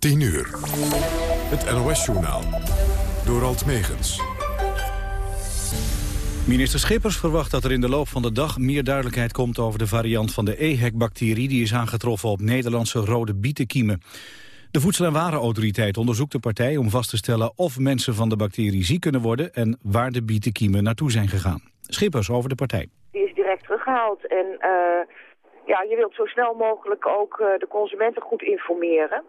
10 uur. Het NOS-journaal. Door Alt Megens. Minister Schippers verwacht dat er in de loop van de dag meer duidelijkheid komt over de variant van de EHEC-bacterie die is aangetroffen op Nederlandse rode bietenkiemen. De Voedsel- en Warenautoriteit onderzoekt de partij om vast te stellen of mensen van de bacterie ziek kunnen worden en waar de bietenkiemen naartoe zijn gegaan. Schippers over de partij. Die is direct teruggehaald en uh, ja, je wilt zo snel mogelijk ook uh, de consumenten goed informeren.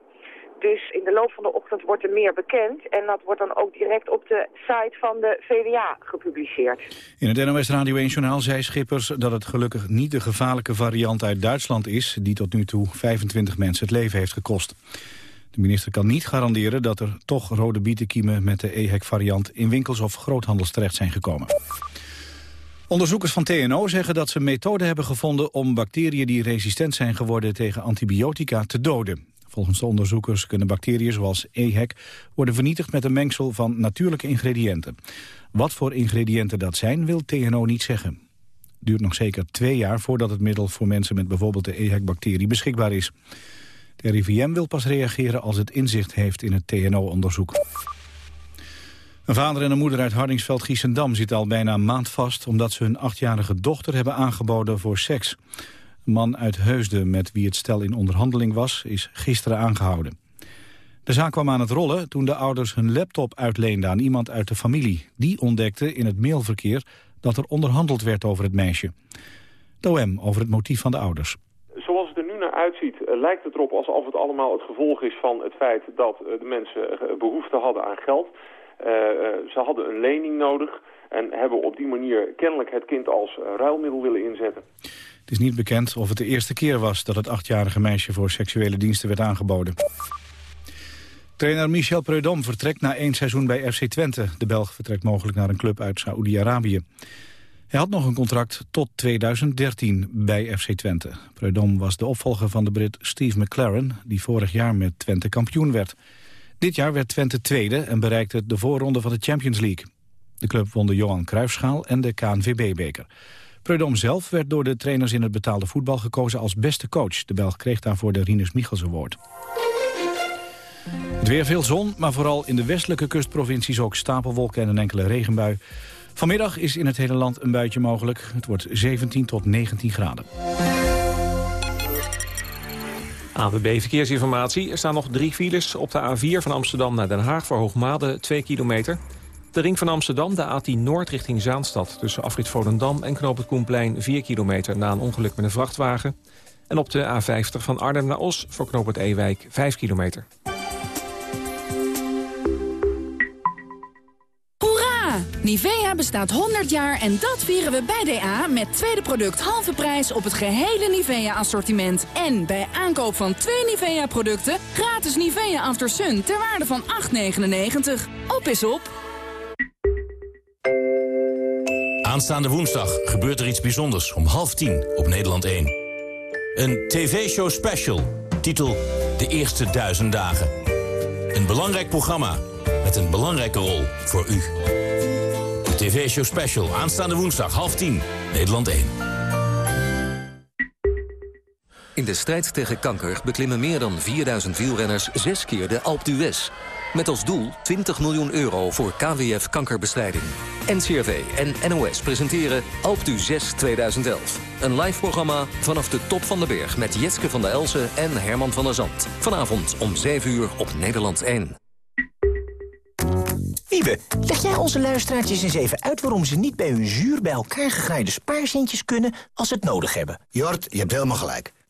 Dus in de loop van de ochtend wordt er meer bekend. En dat wordt dan ook direct op de site van de VWA gepubliceerd. In het NOS Radio 1-journaal zei Schippers dat het gelukkig niet de gevaarlijke variant uit Duitsland is... die tot nu toe 25 mensen het leven heeft gekost. De minister kan niet garanderen dat er toch rode bietenkiemen met de EHEC-variant... in winkels of groothandels terecht zijn gekomen. Onderzoekers van TNO zeggen dat ze methoden hebben gevonden om bacteriën die resistent zijn geworden tegen antibiotica te doden. Volgens de onderzoekers kunnen bacteriën zoals EHEC worden vernietigd met een mengsel van natuurlijke ingrediënten. Wat voor ingrediënten dat zijn, wil TNO niet zeggen. Het duurt nog zeker twee jaar voordat het middel voor mensen met bijvoorbeeld de EHEC-bacterie beschikbaar is. De RIVM wil pas reageren als het inzicht heeft in het TNO-onderzoek. Een vader en een moeder uit Hardingsveld-Giessendam zitten al bijna een maand vast... omdat ze hun achtjarige dochter hebben aangeboden voor seks. Een man uit Heusden, met wie het stel in onderhandeling was, is gisteren aangehouden. De zaak kwam aan het rollen toen de ouders hun laptop uitleenden aan iemand uit de familie. Die ontdekte in het mailverkeer dat er onderhandeld werd over het meisje. OM over het motief van de ouders. Zoals het er nu naar uitziet uh, lijkt het erop alsof het allemaal het gevolg is van het feit dat uh, de mensen uh, behoefte hadden aan geld. ze hadden een lening nodig en hebben op die manier kennelijk het kind als ruilmiddel willen inzetten. Het is niet bekend of het de eerste keer was dat het achtjarige meisje voor seksuele diensten werd aangeboden. Trainer Michel Preudom vertrekt na één seizoen bij FC Twente. De Belg vertrekt mogelijk naar een club uit Saoedi-Arabië. Hij had nog een contract tot 2013 bij FC Twente. Preudom was de opvolger van de Brit Steve McLaren... die vorig jaar met Twente kampioen werd. Dit jaar werd Twente tweede en bereikte de voorronde van de Champions League. De club won de Johan Cruijffschaal en de KNVB-beker. Preudom zelf werd door de trainers in het betaalde voetbal gekozen als beste coach. De Belg kreeg daarvoor de Rinus Michels Award. Het weer veel zon, maar vooral in de westelijke kustprovincies ook stapelwolken en een enkele regenbui. Vanmiddag is in het hele land een buitje mogelijk. Het wordt 17 tot 19 graden. ANWB Verkeersinformatie. Er staan nog drie files op de A4 van Amsterdam naar Den Haag... voor Hoogmade 2 kilometer. De ring van Amsterdam, de A10 Noord richting Zaanstad... tussen afrit Volendam en Knoop het Koenplein 4 kilometer... na een ongeluk met een vrachtwagen. En op de A50 van Arnhem naar Os voor Knoop het Ewijk 5 kilometer. Hoera! Nivea bestaat 100 jaar en dat vieren we bij DA... met tweede product halve prijs op het gehele Nivea-assortiment. En bij aankoop van twee Nivea-producten... gratis Nivea After Sun ter waarde van 8,99. Op is op! Aanstaande woensdag gebeurt er iets bijzonders om half tien op Nederland 1. Een tv-show special, titel De Eerste Duizend Dagen. Een belangrijk programma met een belangrijke rol voor u. De tv-show special, aanstaande woensdag, half tien, Nederland 1. In de strijd tegen kanker beklimmen meer dan 4000 wielrenners zes keer de Alpe d'Huez. Met als doel 20 miljoen euro voor KWF kankerbestrijding. NCRV en NOS presenteren Alpe d'Huez 2011. Een live programma vanaf de top van de berg met Jetske van der Elsen en Herman van der Zand. Vanavond om 7 uur op Nederland 1. Wiebe, leg jij onze luisteraartjes eens even uit... waarom ze niet bij hun zuur bij elkaar gegraaide spaarcentjes kunnen... als ze het nodig hebben? Jort, je hebt helemaal gelijk.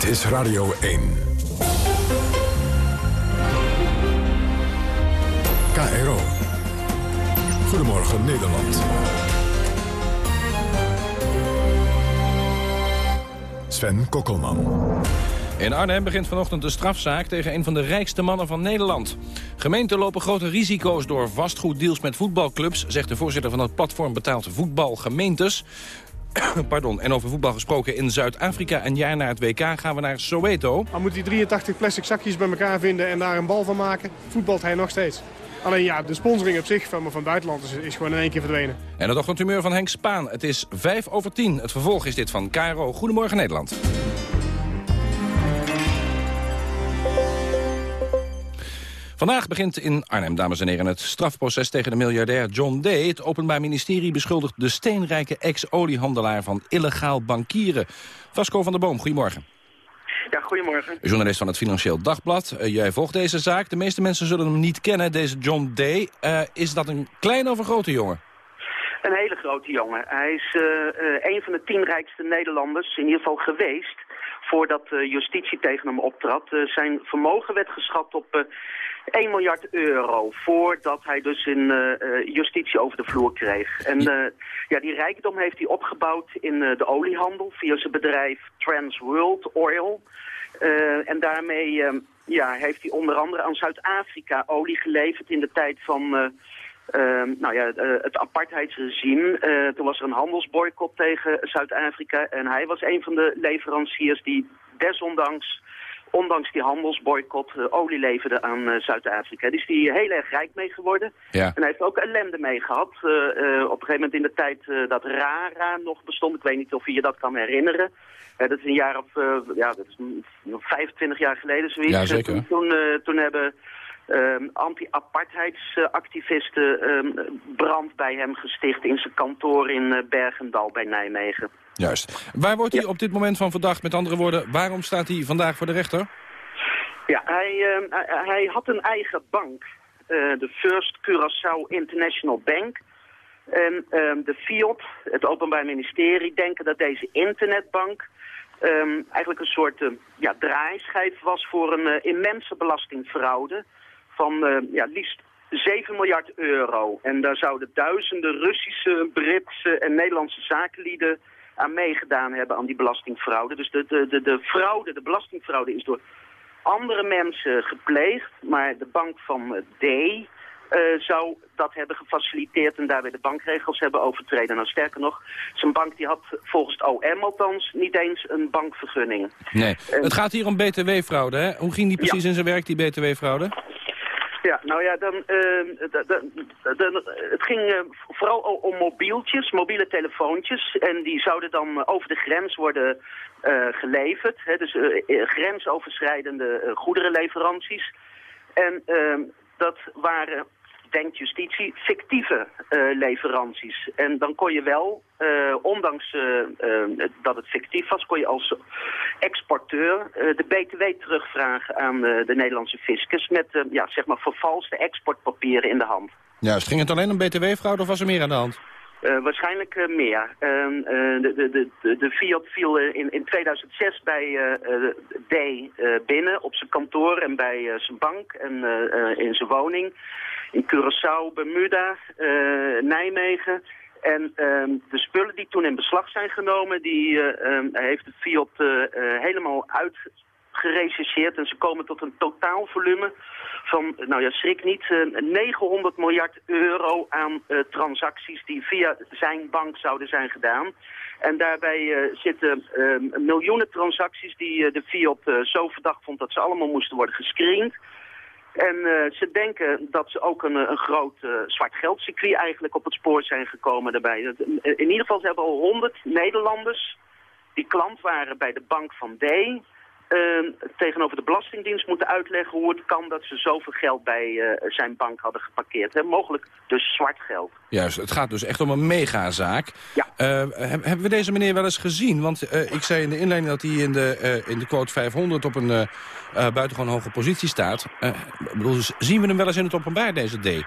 Dit is Radio 1. KRO. Goedemorgen Nederland. Sven Kokkelman. In Arnhem begint vanochtend de strafzaak tegen een van de rijkste mannen van Nederland. Gemeenten lopen grote risico's door vastgoeddeals met voetbalclubs... zegt de voorzitter van het platform Betaald Voetbal Gemeentes. Pardon, en over voetbal gesproken in Zuid-Afrika. Een jaar na het WK gaan we naar Soweto. Dan moet hij 83 plastic zakjes bij elkaar vinden en daar een bal van maken. Voetbalt hij nog steeds. Alleen ja, de sponsoring op zich van, van buitenland is, is gewoon in één keer verdwenen. En het ochtendhumeur van Henk Spaan. Het is 5 over 10. Het vervolg is dit van Caro. Goedemorgen Nederland. Vandaag begint in Arnhem, dames en heren, het strafproces tegen de miljardair John Day. Het Openbaar Ministerie beschuldigt de steenrijke ex-oliehandelaar van illegaal bankieren. Vasco van der Boom, goedemorgen. Ja, goedemorgen. Journalist van het Financieel Dagblad. Uh, jij volgt deze zaak. De meeste mensen zullen hem niet kennen, deze John Day. Uh, is dat een kleine of een grote jongen? Een hele grote jongen. Hij is uh, een van de tien rijkste Nederlanders, in ieder geval geweest voordat justitie tegen hem optrad. zijn vermogen werd geschat op 1 miljard euro voordat hij dus in justitie over de vloer kreeg. En ja, die rijkdom heeft hij opgebouwd in de oliehandel via zijn bedrijf Trans World Oil. en daarmee ja, heeft hij onder andere aan Zuid-Afrika olie geleverd in de tijd van... nou ja, het apartheidsregime. toen was er een handelsboycott tegen Zuid-Afrika. En hij was een van de leveranciers die desondanks ondanks die handelsboycott uh, olie leverde aan uh, Zuid-Afrika. Is hij heel erg rijk mee geworden. Ja. En hij heeft ook ellende mee gehad. Uh, op een gegeven moment in de tijd dat RARA nog bestond. Ik weet niet of je je dat kan herinneren. dat is een jaar of, ja, dat is 25 jaar geleden zoiets. Ja, zeker. toen, toen hebben... Um, Anti-apartheidsactivisten um, brand bij hem gesticht in zijn kantoor in Bergendal bij Nijmegen. Juist. Waar wordt hij op dit moment van verdacht? Met andere woorden, waarom staat hij vandaag voor de rechter? Ja, hij, uh, hij had een eigen bank. Uh, de First Curaçao International Bank. En uh, de FIOD, het Openbaar Ministerie, denken dat deze internetbank... Um, eigenlijk een soort ja, draaischijf was voor een immense belastingfraude... van ja, liefst 7 miljard euro. En daar zouden duizenden Russische, Britse en Nederlandse zakenlieden aan meegedaan hebben aan die belastingfraude. Dus de, de, de, de fraude, de belastingfraude is door andere mensen gepleegd, maar de bank van D uh, zou dat hebben gefaciliteerd en daarbij de bankregels hebben overtreden. Nou, sterker nog, zijn bank die had volgens het OM althans niet eens een bankvergunning. Nee, het gaat hier om btw-fraude, hè? Hoe ging die precies in zijn werk, die btw-fraude? Ja, nou ja, dan, uh, het ging uh, vooral om mobieltjes, mobiele telefoontjes. En die zouden dan over de grens worden uh, geleverd. Hè, dus grensoverschrijdende goederenleveranties. En ehm, dat waren denkt justitie, fictieve uh, leveranties. En dan kon je wel, uh, ondanks uh, dat het fictief was, kon je als exporteur de BTW terugvragen aan de Nederlandse fiscus met ja, zeg maar vervalste exportpapieren in de hand. Juist, ging het alleen om BTW-fraude of was er meer aan de hand? Uh, waarschijnlijk uh, meer. Uh, de, de, de, de Fiat viel in, in 2006 bij D binnen op zijn kantoor en bij zijn bank en in zijn woning in Curaçao, Bermuda, Nijmegen. En ehm, de spullen die toen in beslag zijn genomen, die uh, heeft de Fiat helemaal uitgerechercheerd. En ze komen tot een totaalvolume van, nou ja, schrik niet, 900 miljard euro aan transacties die via zijn bank zouden zijn gedaan. En daarbij zitten ehm, miljoenen transacties die de Fiat zo verdacht vond dat ze allemaal moesten worden gescreend. En ze denken dat ze ook een, een groot zwart geldcircuit eigenlijk op het spoor zijn gekomen daarbij. In ieder geval, ze hebben al honderd Nederlanders die klant waren bij de bank van D... Uh, tegenover de Belastingdienst moeten uitleggen hoe het kan dat ze zoveel geld bij uh, zijn bank hadden geparkeerd. Hè? Mogelijk dus zwart geld. Juist, het gaat dus echt om een megazaak. Ja. Uh, hebben we deze meneer wel eens gezien? Want ik zei in de inleiding dat hij in de, in de quote 500 op een buitengewoon hoge positie staat. bedoel, zien we hem wel eens in het openbaar, deze D?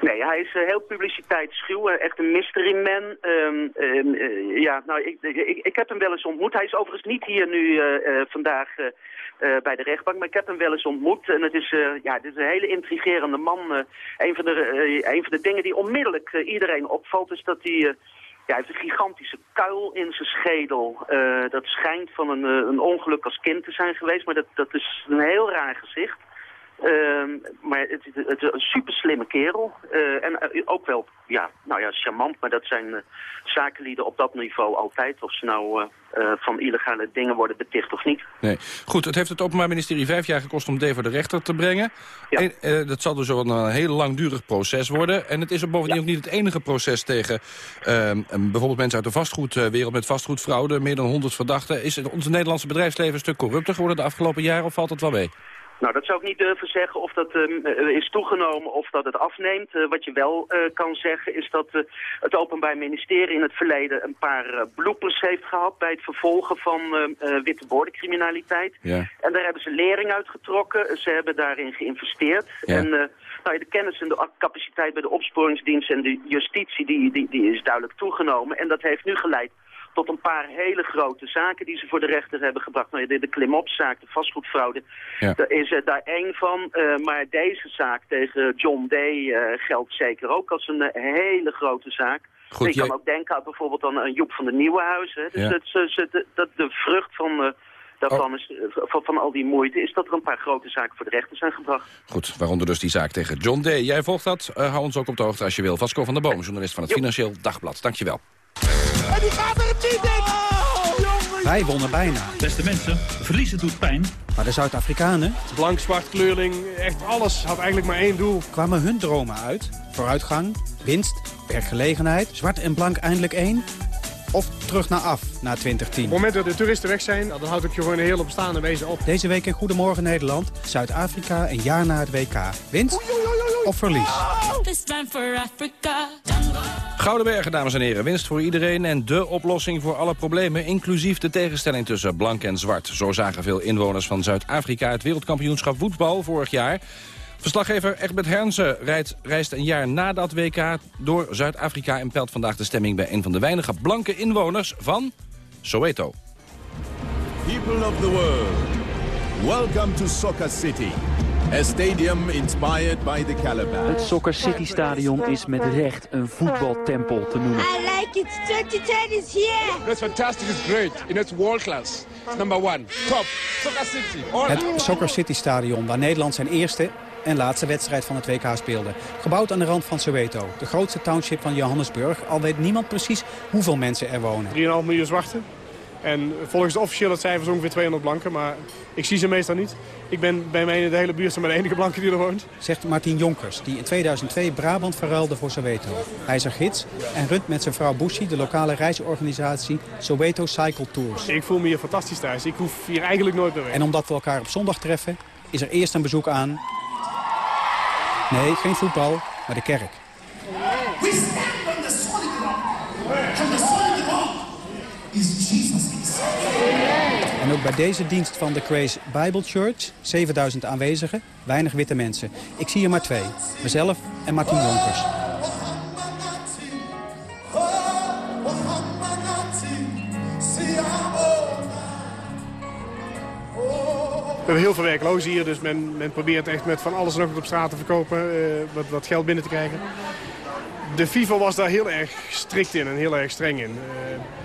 Nee, hij is uh, heel publiciteitsschuw, uh, echt een mystery man. Um, um, uh, ja, nou, ik, ik, ik, heb hem wel eens ontmoet. Hij is overigens niet hier nu vandaag bij de rechtbank, maar ik heb hem wel eens ontmoet. En het is, ja, het is een hele intrigerende man. een, van de, een van de dingen die onmiddellijk iedereen opvalt, is dat hij hij heeft een gigantische kuil in zijn schedel. Eh, dat schijnt van een, eh, een ongeluk als kind te zijn geweest, maar dat, dat is een heel raar gezicht. Ehm, maar het, het, het is een super slimme kerel. Eh, en eh, ook wel, ja, nou ja, charmant. Maar dat zijn uh, zakenlieden op dat niveau altijd. Of ze nou van illegale dingen worden beticht of niet. Nee. Goed, het heeft het Openbaar Ministerie vijf jaar gekost om D voor de rechter te brengen. Ja. En, dat zal dus wel een heel langdurig proces worden. En het is ook bovendien ook niet het enige proces tegen ehm, bijvoorbeeld mensen uit de vastgoedwereld met vastgoedfraude. Meer dan 100 verdachten. Is het, ons Nederlandse bedrijfsleven een stuk corrupter geworden de afgelopen jaren of valt het wel mee? Nou, dat zou ik niet durven zeggen of dat uh, is toegenomen of dat het afneemt. Uh, wat je wel uh, kan zeggen is dat het Openbaar Ministerie in het verleden een paar bloepers heeft gehad bij het vervolgen van witte bordencriminaliteit. Ja. En daar hebben ze lering uit getrokken. Ze hebben daarin geïnvesteerd. Ja. En nou, de kennis en de capaciteit bij de opsporingsdienst en de justitie die, die, die is duidelijk toegenomen. En dat heeft nu geleid tot een paar hele grote zaken die ze voor de rechter hebben gebracht. Nou, de, de Klimopzaak, de vastgoedfraude, ja. daar is er daar één van. Uh, maar deze zaak tegen John Day uh, geldt zeker ook als een hele grote zaak. Goed, je jij... kan ook denken aan bijvoorbeeld aan een Joep van de Nieuwenhuis. Hè. Dus ja. dat, dat, dat, de vrucht van... Daarvan oh. is, van, van, al die moeite is dat er een paar grote zaken voor de rechter zijn gebracht. Goed, waaronder dus die zaak tegen John Day. Jij volgt dat. hou ons ook op de hoogte als je wil. Vasco van der Boom, journalist van het Financieel Dagblad. Dankjewel. En die gaat er niet in! Wij wonnen bijna. Beste mensen, verliezen doet pijn. Maar de Zuid-Afrikanen... Blank, zwart, kleurling, echt alles had eigenlijk maar één doel. Kwamen hun dromen uit. Vooruitgang, winst, werkgelegenheid. Zwart en blank eindelijk één. Of terug naar af, na 2010. Op het moment dat de toeristen weg zijn, dan houdt het je gewoon een hele bestaande wezen op. Deze week in Goedemorgen Nederland, Zuid-Afrika een jaar na het WK. Winst of verlies? Gouden Bergen, dames en heren. Winst voor iedereen en de oplossing voor alle problemen... inclusief de tegenstelling tussen blank en zwart. Zo zagen veel inwoners van Zuid-Afrika het wereldkampioenschap voetbal vorig jaar. Verslaggever Egbert Hernse rijdt, reist een jaar na dat WK door Zuid-Afrika... en pelt vandaag de stemming bij een van de weinige blanke inwoners van Soweto. People of the world, welcome to Soccer City. A stadium inspired by the Calabar. Het Soccer City Stadion is met recht een voetbaltempel te noemen. I like it. 2010 is here. That's fantastic. It's great. And it's world class. It's number one. Top. Soccer City. All het Soccer City Stadion waar Nederland zijn eerste en laatste wedstrijd van het WK speelde. Gebouwd aan de rand van Soweto, de grootste township van Johannesburg. Al weet niemand precies hoeveel mensen er wonen. 3,5 miljoen zwarte. En volgens de officiële cijfers ongeveer 200 blanken, maar ik zie ze meestal niet. Ik ben bij mij in de hele buurt maar de enige blanke die er woont. Zegt Martin Jonkers, die in 2002 Brabant verruilde voor Soweto. Hij is er gids en runt met zijn vrouw Bushi de lokale reisorganisatie Soweto Cycle Tours. Ik voel me hier fantastisch thuis. Ik hoef hier eigenlijk nooit meer weg. En omdat we elkaar op zondag treffen, is er eerst een bezoek aan... Nee, geen voetbal, maar de kerk. We stand on the solid rock. And the solid is Jesus En ook bij deze dienst van de Grace Bible Church, 7000 aanwezigen, weinig witte mensen. Ik zie er maar twee, mezelf en Martin Jonkers. Hebben heel veel werklozen hier, dus men, men probeert echt met van alles nog wat op straat te verkopen, uh, wat, wat geld binnen te krijgen de FIFA was daar heel erg strikt in en heel erg streng in.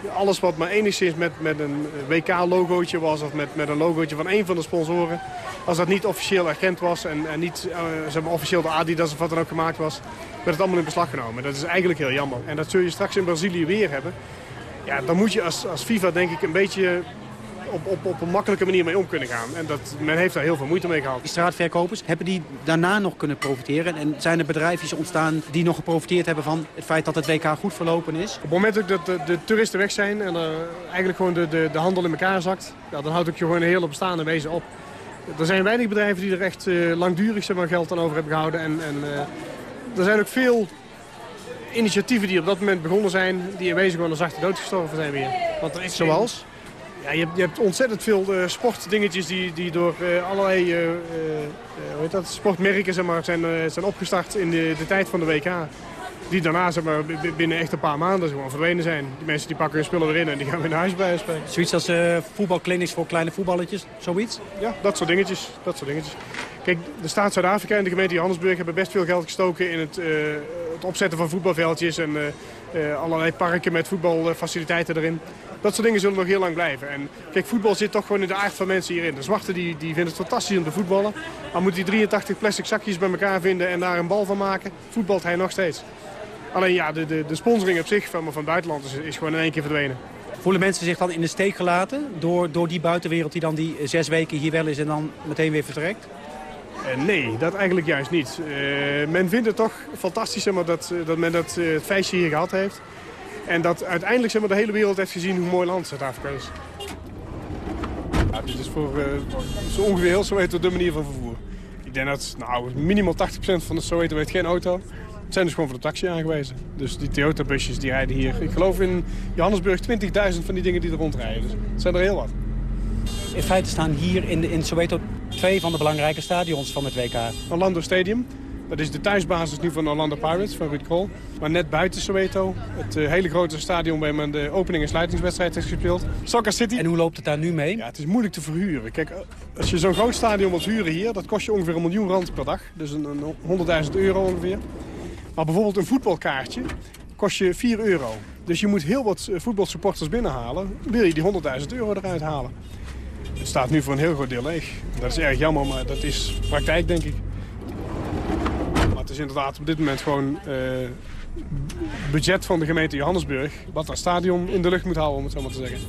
Uh, alles wat maar enigszins met, met een WK-logootje was of met, met een logootje van een van de sponsoren... als dat niet officieel erkend was en, en niet uh, zeg officieel de Adidas of wat dan ook gemaakt was... werd het allemaal in beslag genomen. Dat is eigenlijk heel jammer. En dat zul je straks in Brazilië weer hebben. Ja, dan moet je als, als FIFA denk ik een beetje op, op, op een makkelijke manier mee om kunnen gaan. En dat, men heeft daar heel veel moeite mee gehad. Die straatverkopers, hebben die daarna nog kunnen profiteren? En zijn er bedrijfjes ontstaan die nog geprofiteerd hebben van het feit dat het WK goed verlopen is? Op het moment dat de, de, toeristen weg zijn en er eigenlijk gewoon de, de, de handel in elkaar zakt... Ja, dan houdt ook je gewoon een hele bestaande wezen op. Er zijn weinig bedrijven die er echt uh, langdurig zeg maar, geld aan over hebben gehouden. En, en uh, er zijn ook veel initiatieven die op dat moment begonnen zijn... die in wezen gewoon een zachte dood gestorven zijn weer. Want er is Zoals? Ja, je, hebt, je hebt ontzettend veel uh, sportdingetjes die, die door uh, allerlei uh, hoe heet dat, sportmerken zeg maar, zijn, zijn opgestart in de, de tijd van de WK. Die daarna zeg maar, binnen echt een paar maanden gewoon verdwenen zijn. Die mensen die pakken hun spullen weer in en die gaan weer naar huis bij spelen. Zoiets als voetbalclinics voor kleine voetballetjes, zoiets? Ja, dat soort dingetjes. Dat soort dingetjes. Kijk, de staat Zuid-Afrika en de gemeente Johannesburg hebben best veel geld gestoken in het, het opzetten van voetbalveldjes en allerlei parken met voetbalfaciliteiten erin. Dat soort dingen zullen nog heel lang blijven. En kijk, voetbal zit toch gewoon in de aard van mensen hierin. De zwarten die, die vinden het fantastisch om te voetballen. Maar moet die 83 plastic zakjes bij elkaar vinden en daar een bal van maken, voetbalt hij nog steeds. Alleen ja, de, de, de sponsoring op zich van, van het buitenland is, is gewoon in één keer verdwenen. Voelen mensen zich dan in de steek gelaten door, door die buitenwereld die dan die zes weken hier wel is en dan meteen weer vertrekt? Uh, nee, dat eigenlijk juist niet. Uh, men vindt het toch fantastisch maar, dat, dat men dat, feestje hier gehad heeft. En dat uiteindelijk zeg maar, de hele wereld heeft gezien hoe mooi land Zuid-Afrika is. Ja, dit is voor zo ongeveer heel Soweto de manier van vervoer. Ik denk dat nou, minimaal 80% van de Soweto heeft geen auto. Het zijn dus gewoon voor de taxi aangewezen. Dus die Toyota-busjes die rijden hier. Ik geloof in Johannesburg 20.000 van die dingen die er rondrijden. Dus het zijn er heel wat. In feite staan hier in, de, in Soweto twee van de belangrijke stadions van het WK. Orlando Stadium. Dat is de thuisbasis nu van Orlando Pirates, van Ruud Krol. Maar net buiten Soweto, het uh, hele grote stadion waar men de opening- en sluitingswedstrijd heeft gespeeld. Soccer City. En hoe loopt het daar nu mee? Ja, het is moeilijk te verhuren. Kijk, als je zo'n groot stadion wilt huren hier, dat kost je ongeveer een miljoen rand per dag. Dus een, een 100.000 euro ongeveer. Maar bijvoorbeeld een voetbalkaartje kost je 4 euro. Dus je moet heel wat voetbalsupporters binnenhalen. Wil je die 100.000 euro eruit halen? Het staat nu voor een heel groot deel leeg. Dat is erg jammer, maar dat is praktijk, denk ik. Maar het is inderdaad op dit moment gewoon uh, budget van de gemeente Johannesburg... wat dat stadion in de lucht moet houden, om het zo maar te zeggen.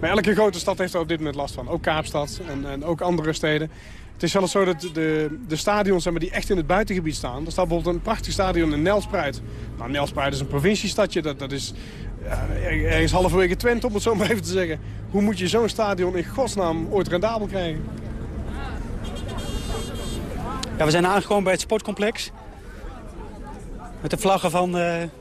Maar elke grote stad heeft er op dit moment last van. Ook Kaapstad en, en ook andere steden. Het is zelfs zo dat de, de stadions maar, die echt in het buitengebied staan... er staat bijvoorbeeld een prachtig stadion in Nelspruit. Nou, Nelspruit is een provinciestadje. Dat, dat is ja, ergens halverwege Twente, om het zo maar even te zeggen. Hoe moet je zo'n stadion in godsnaam ooit rendabel krijgen? Ja, we zijn aangekomen bij het sportcomplex. Met de vlaggen van uh,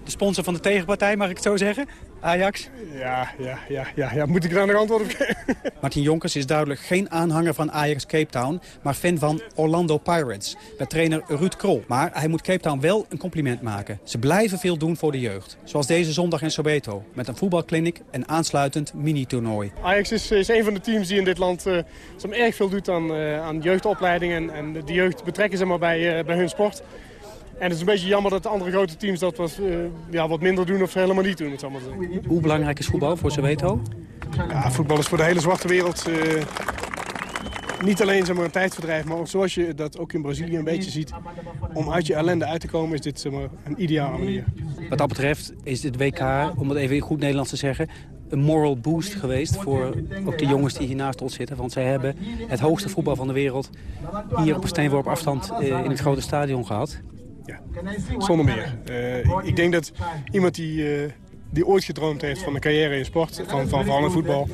de sponsor van de tegenpartij, mag ik het zo zeggen? Ajax? Ja, ja, ja, ja, ja. moet ik daar nog antwoord op geven? Martin Jonkers is duidelijk geen aanhanger van Ajax Cape Town... maar fan van Orlando Pirates, met trainer Ruud Krol. Maar hij moet Cape Town wel een compliment maken. Ze blijven veel doen voor de jeugd. Zoals deze zondag in Soweto, met een voetbalkliniek en aansluitend mini-toernooi. Ajax is, is een van de teams die in dit land uh, erg veel doet aan, uh, aan jeugdopleidingen... en, de jeugd betrekken ze maar bij, uh, bij hun sport... En het is een beetje jammer dat de andere grote teams dat wat, uh, ja, wat minder doen of helemaal niet doen. Het allemaal Hoe belangrijk is voetbal voor Soweto? Ja, voetbal is voor de hele zwarte wereld uh, niet alleen zeg maar, een tijdverdrijf, maar ook zoals je dat ook in Brazilië een beetje ziet. Om uit je ellende uit te komen is dit zeg maar, een ideale manier. Wat dat betreft is dit WK, om het even in goed Nederlands te zeggen een moral boost geweest voor ook de jongens die hier naast ons zitten. Want zij hebben het hoogste voetbal van de wereld hier op een steenworp afstand uh, in het grote stadion gehad. Ja, zonder meer. Uh, ik denk dat iemand die, uh, die ooit gedroomd heeft van een carrière in sport, van, van vooral in voetbal,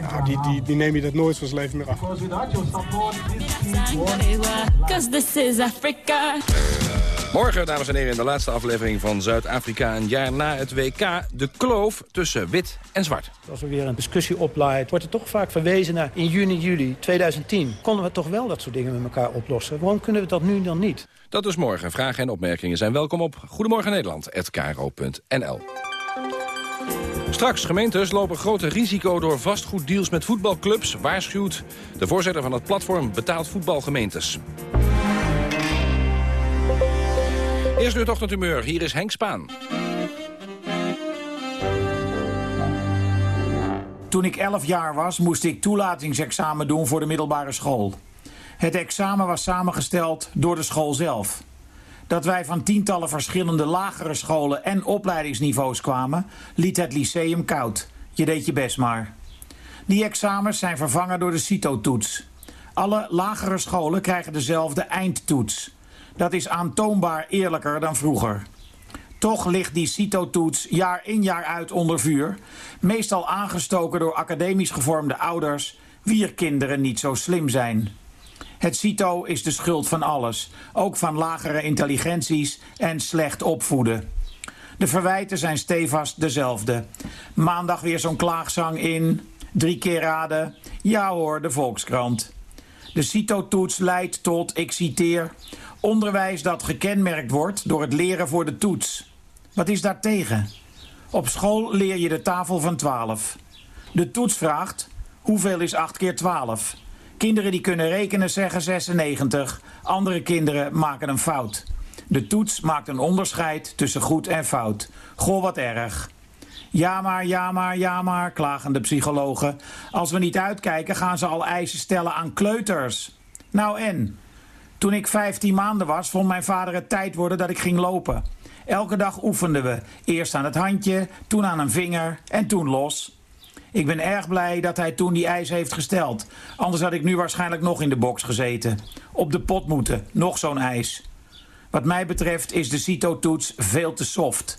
ja, die, die, die neem je dat nooit van zijn leven meer af. Morgen, dames en heren, in de laatste aflevering van Zuid-Afrika... een jaar na het WK, de kloof tussen wit en zwart. Als er weer een discussie opleidt, wordt er toch vaak verwezen naar... in juni, juli 2010 konden we toch wel dat soort dingen met elkaar oplossen. Waarom kunnen we dat nu dan niet? Dat is morgen. Vragen en opmerkingen zijn welkom op Goedemorgen Nederland@kro.nl. Straks, gemeentes lopen grote risico door vastgoeddeals met voetbalclubs... waarschuwt de voorzitter van het platform Betaald Voetbalgemeentes. Eerst nu het ochtendhumeur. Hier is Henk Spaan. Toen ik 11 jaar was, moest ik toelatingsexamen doen voor de middelbare school. Het examen was samengesteld door de school zelf. Dat wij van tientallen verschillende lagere scholen en opleidingsniveaus kwamen, liet het lyceum koud. Je deed je best maar. Die examens zijn vervangen door de CITO-toets. Alle lagere scholen krijgen dezelfde eindtoets. Dat is aantoonbaar eerlijker dan vroeger. Toch ligt die CITO-toets jaar in jaar uit onder vuur. Meestal aangestoken door academisch gevormde ouders... wier kinderen niet zo slim zijn. Het CITO is de schuld van alles. Ook van lagere intelligenties en slecht opvoeden. De verwijten zijn stevast dezelfde. Maandag weer zo'n klaagzang in. Drie keer raden. Ja hoor, de Volkskrant. De CITO-toets leidt tot, ik citeer... onderwijs dat gekenmerkt wordt door het leren voor de toets. Wat is daartegen? Op school leer je de tafel van 12. De toets vraagt, hoeveel is 8 keer 12? Kinderen die kunnen rekenen zeggen 96. Andere kinderen maken een fout. De toets maakt een onderscheid tussen goed en fout. Goh, wat erg. Ja maar, ja maar, ja maar, klagen de psychologen. Als we niet uitkijken gaan ze al eisen stellen aan kleuters. Nou en? Toen ik 15 maanden was, vond mijn vader het tijd worden dat ik ging lopen. Elke dag oefenden we. Eerst aan het handje, toen aan een vinger en toen los. Ik ben erg blij dat hij toen die eis heeft gesteld. Anders had ik nu waarschijnlijk nog in de box gezeten. Op de pot moeten, nog zo'n ijs. Wat mij betreft is de CITO-toets veel te soft.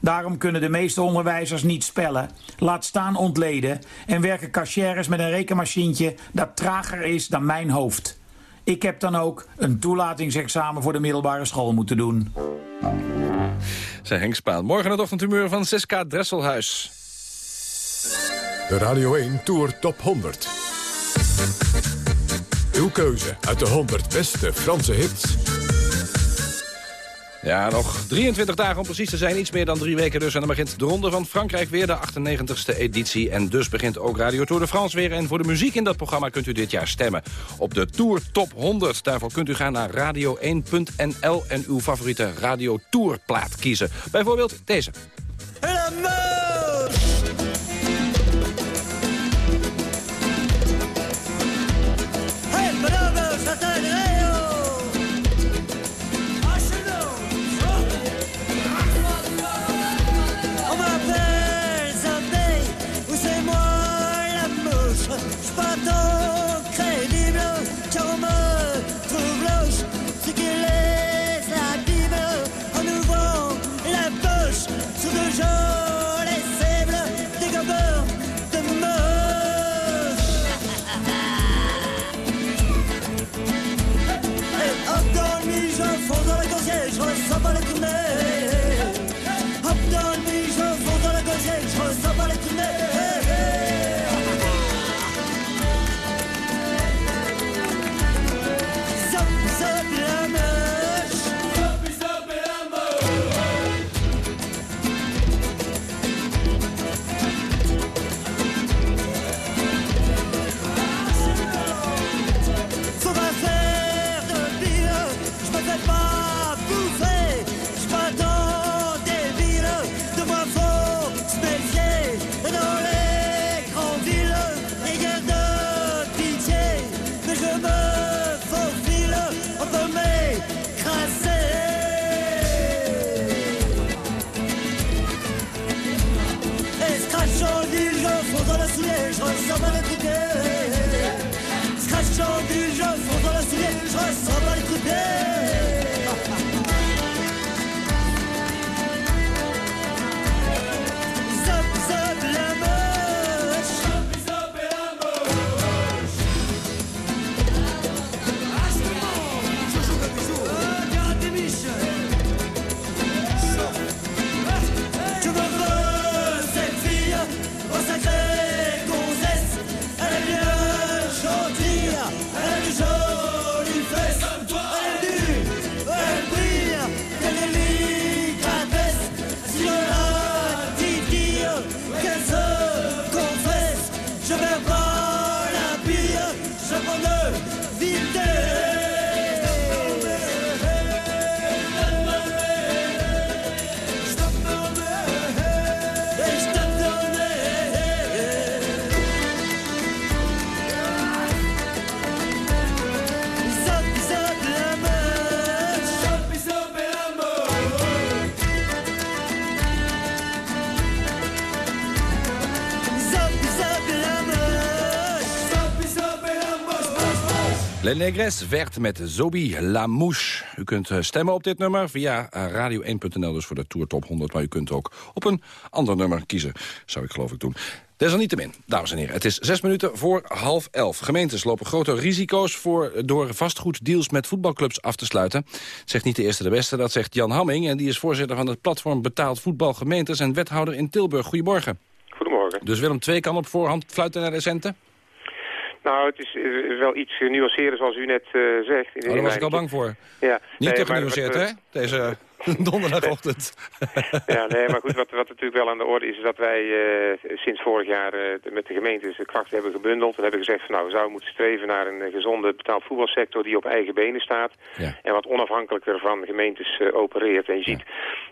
Daarom kunnen de meeste onderwijzers niet spellen, laat staan ontleden... en werken cashiers met een rekenmachientje dat trager is dan mijn hoofd. Ik heb dan ook een toelatingsexamen voor de middelbare school moeten doen. Zij Henk Spaan. Morgen het ochtendhumeur van 6K Dresselhuis. De Radio 1 Tour Top 100. Uw keuze uit de 100 beste Franse hits. Ja, nog 23 dagen om precies te zijn. Iets meer dan drie weken dus. En dan begint de Ronde van Frankrijk weer, de 98ste editie. En dus begint ook Radio Tour de France weer. En voor de muziek in dat programma kunt u dit jaar stemmen. Op de Tour Top 100. Daarvoor kunt u gaan naar radio1.nl en uw favoriete Radio Tour plaat kiezen. Bijvoorbeeld deze. On Negres werd met Zobi La Mouche. U kunt eh, stemmen op dit nummer via eh, radio1.nl, dus voor de Tour Top 100. Maar u kunt ook op een ander nummer kiezen, zou ik geloof ik doen. Desalniettemin, dames en heren, het is zes minuten voor half elf. Gemeentes lopen grote risico's voor door vastgoeddeals met voetbalclubs af te sluiten. Zegt niet de eerste de beste, dat zegt Jan Hamming. En die is voorzitter van het platform Betaald Voetbal Gemeentes en wethouder in Tilburg. Goedemorgen. Goedemorgen. Dus Willem II kan op voorhand fluiten naar de centen? Nou, het is eh, wel iets genuanceerder zoals u net eh, zegt. In Oh, daar was ik al bang voor. Ja. Niet Nee, te genuanceerd, wat, hè? eh, Deze Donderdagochtend. ja, nee, maar goed, wat, wat natuurlijk wel aan de orde is... is dat wij eh, sinds vorig jaar eh, met de gemeentes de krachten hebben gebundeld. En hebben gezegd van nou, we zouden moeten streven naar een eh, gezonde betaald voetbalsector... die op eigen benen staat. Ja. En wat onafhankelijker van gemeentes opereert. En je ziet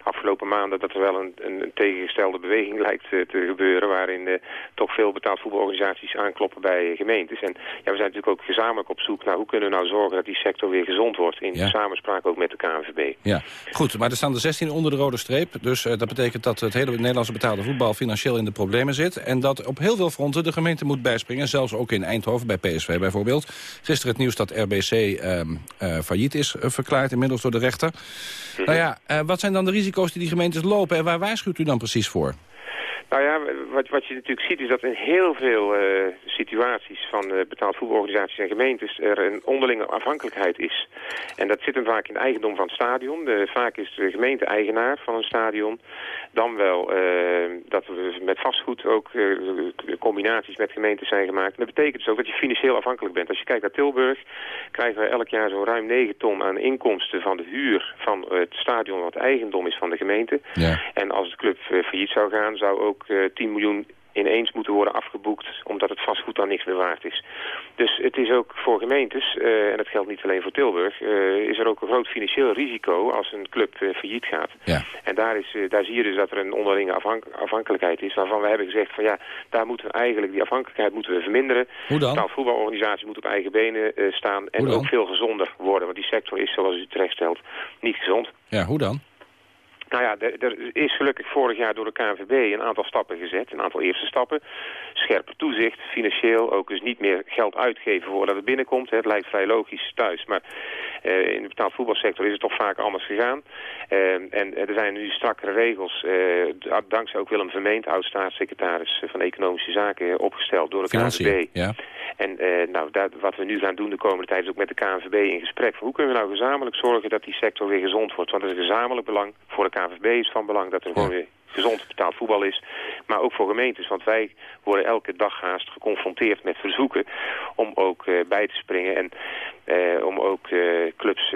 afgelopen maanden dat er wel een, een, tegengestelde beweging lijkt te gebeuren... waarin toch veel betaald voetbalorganisaties aankloppen bij gemeentes. En ja, we zijn natuurlijk ook gezamenlijk op zoek naar hoe kunnen we nou zorgen... dat die sector weer gezond wordt in Ja. samenspraak ook met de KNVB. Ja, goed. Maar er staan er 16 onder de rode streep. Dus eh, dat betekent dat het hele Nederlandse betaalde voetbal financieel in de problemen zit. En dat op heel veel fronten de gemeente moet bijspringen. Zelfs ook in Eindhoven, bij PSV bijvoorbeeld. Gisteren het nieuws dat RBC ehm, eh, failliet is eh, verklaard inmiddels door de rechter. Nou ja, wat zijn dan de risico's die die gemeentes lopen? En waar waarschuwt u dan precies voor? Nou ja, wat, wat je natuurlijk ziet is dat in heel veel eh, situaties van eh, betaald voetbalorganisaties en gemeentes er een onderlinge afhankelijkheid is. En dat zit hem vaak in eigendom van het stadion. De, vaak is de gemeente eigenaar van een stadion. Dan wel eh, dat we met vastgoed ook combinaties met gemeentes zijn gemaakt. En dat betekent dus ook dat je financieel afhankelijk bent. Als je kijkt naar Tilburg krijgen we elk jaar zo'n ruim 9 ton aan inkomsten van de huur van het stadion wat eigendom is van de gemeente. Ja. En als de club failliet zou gaan, zou ook eh, 10 miljoen ineens moeten worden afgeboekt, omdat het vastgoed dan niks meer waard is. Dus het is ook voor gemeentes, eh, en dat geldt niet alleen voor Tilburg, eh, is er ook een groot financieel risico als een club eh, failliet gaat. Ja. En daar, is, eh, daar zie je dus dat er een onderlinge afhank- afhankelijkheid is, waarvan we hebben gezegd van ja, daar moeten we eigenlijk, die afhankelijkheid moeten we verminderen. Hoe dan? Betaald voetbalorganisatie moet op eigen benen eh, staan en ook veel gezonder worden, want die sector is, zoals u terecht stelt, niet gezond. Ja, hoe dan? Nou ja, er, is gelukkig vorig jaar door de KNVB een aantal stappen gezet. Een aantal eerste stappen. Scherper toezicht, financieel. Ook dus niet meer geld uitgeven voordat het binnenkomt. Het lijkt vrij logisch thuis. Maar eh, in de betaald voetbalsector is het toch vaak anders gegaan. Eh, en er zijn nu strakkere regels. eh, dankzij ook Willem Vermeend, oud-staatssecretaris van Economische Zaken, opgesteld door de KNVB. ja. En nou, dat, wat we nu gaan doen de komende tijd is ook met de KNVB in gesprek. Van hoe kunnen we nou gezamenlijk zorgen dat die sector weer gezond wordt? Want het is een gezamenlijk belang. Voor de KNVB is van belang dat er gewoon weer gezond betaald voetbal is. Maar ook voor gemeentes. Want wij worden elke dag haast geconfronteerd met verzoeken om ook eh, bij te springen. En eh, om ook eh, clubs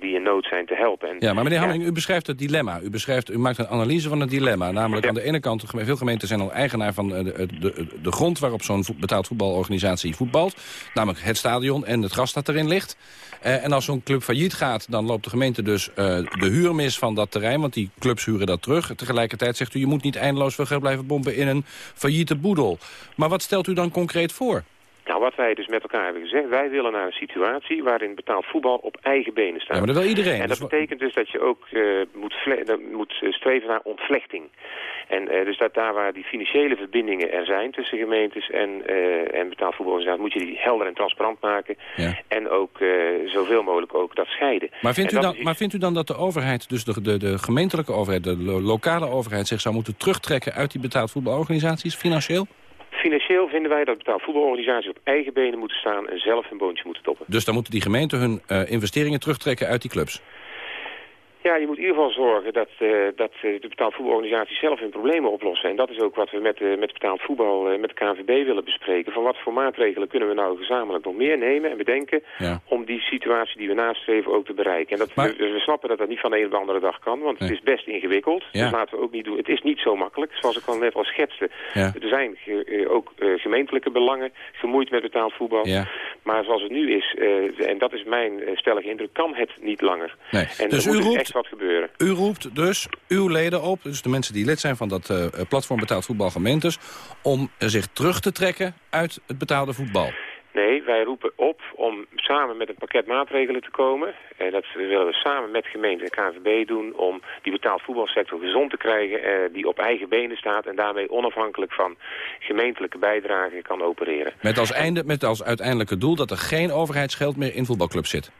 die in nood zijn te helpen. En, Ja, maar meneer Hamming, u beschrijft het dilemma. U, beschrijft, u maakt een analyse van het dilemma. Namelijk aan de ene kant, veel gemeenten zijn al eigenaar van de, de, de grond waarop zo'n betaald voetbalorganisatie voetbalt. Namelijk het stadion en het gras dat erin ligt. Eh, en als zo'n club failliet gaat, dan loopt de gemeente dus eh, de huur mis van dat terrein. Want die clubs huren dat terug. Tegelijkertijd zegt u, je moet niet eindeloos veel geld blijven pompen in een failliete boedel. Maar wat stelt u dan concreet voor? Nou, wat wij dus met elkaar hebben gezegd, wij willen naar een situatie waarin betaald voetbal op eigen benen staat. Ja, maar dat wil iedereen. En dat Dus- betekent dus dat je ook eh, moet, moet streven naar ontvlechting. En eh, dus dat daar waar die financiële verbindingen er zijn tussen gemeentes en, eh en betaald voetbalorganisaties, moet je die helder en transparant maken. Ja. En ook eh, zoveel mogelijk ook dat scheiden. Maar vindt, u dan, maar vindt u dan dat de overheid, dus de, de, de gemeentelijke overheid, de lo- lokale overheid... zich zou moeten terugtrekken uit die betaald voetbalorganisaties, financieel? Financieel vinden wij dat betaald voetbalorganisaties op eigen benen moeten staan en zelf hun boontje moeten toppen. Dus dan moeten die gemeenten hun investeringen terugtrekken uit die clubs? Ja, je moet in ieder geval zorgen dat, eh, dat eh, de betaald voetbalorganisaties zelf hun problemen oplossen. En dat is ook wat we met, eh, met betaald voetbal, met de KNVB willen bespreken. Van wat voor maatregelen kunnen we nou gezamenlijk nog meer nemen en bedenken Ja. om die situatie die we nastreven ook te bereiken. En dat, we, we snappen dat dat niet van de een op de andere dag kan, want het is best ingewikkeld. Ja. Dus laten we ook niet doen. Het is niet zo makkelijk, zoals ik al net al schetste. Ja. Er zijn ge- ook gemeentelijke belangen gemoeid met betaald voetbal. Maar zoals het nu is, en dat is mijn stellige indruk, kan het niet langer. Nee. En Dus u roept- wat gebeuren. U roept dus uw leden op, dus de mensen die lid zijn van dat eh, platform betaald voetbal gemeentes... om eh, zich terug te trekken uit het betaalde voetbal. Nee, wij roepen op om samen met een pakket maatregelen te komen. En dat willen we samen met gemeente en KNVB doen om die betaald voetbalsector gezond te krijgen, eh, die op eigen benen staat en daarmee onafhankelijk van gemeentelijke bijdragen kan opereren. Met als, einde, met als uiteindelijke doel dat er geen overheidsgeld meer in voetbalclubs zit.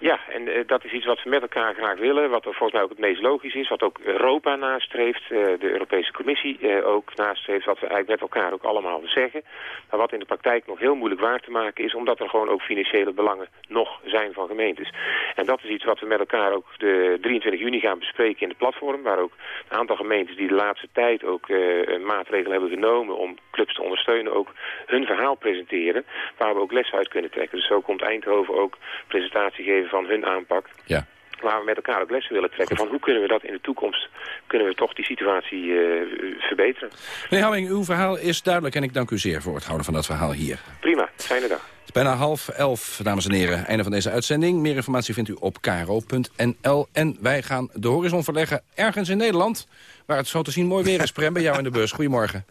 Ja, en eh, dat is iets wat we met elkaar graag willen, wat volgens mij ook het meest logisch is, wat ook Europa nastreeft, eh, de Europese Commissie eh, ook nastreeft, wat we eigenlijk met elkaar ook allemaal zeggen. Maar wat in de praktijk nog heel moeilijk waar te maken is, omdat er gewoon ook financiële belangen nog zijn van gemeentes. En dat is iets wat we met elkaar ook de 23 juni gaan bespreken in de platform, waar ook een aantal gemeentes die de laatste tijd ook een maatregel hebben genomen om clubs te ondersteunen, ook hun verhaal presenteren, waar we ook lessen uit kunnen trekken. Dus zo komt Eindhoven ook presentatie geven van hun aanpak. Ja. waar we met elkaar ook lessen willen trekken. Van hoe kunnen we dat in de toekomst, kunnen we toch die situatie eh, verbeteren. Meneer Houwing, uw verhaal is duidelijk en ik dank u zeer voor het houden van dat verhaal hier. Prima, fijne dag. Het is bijna half elf, dames en heren. Einde van deze uitzending. Meer informatie vindt u op kro.nl. En wij gaan de horizon verleggen ergens in Nederland... waar het zo te zien mooi weer is. Prem, bij jou in de bus. Goedemorgen.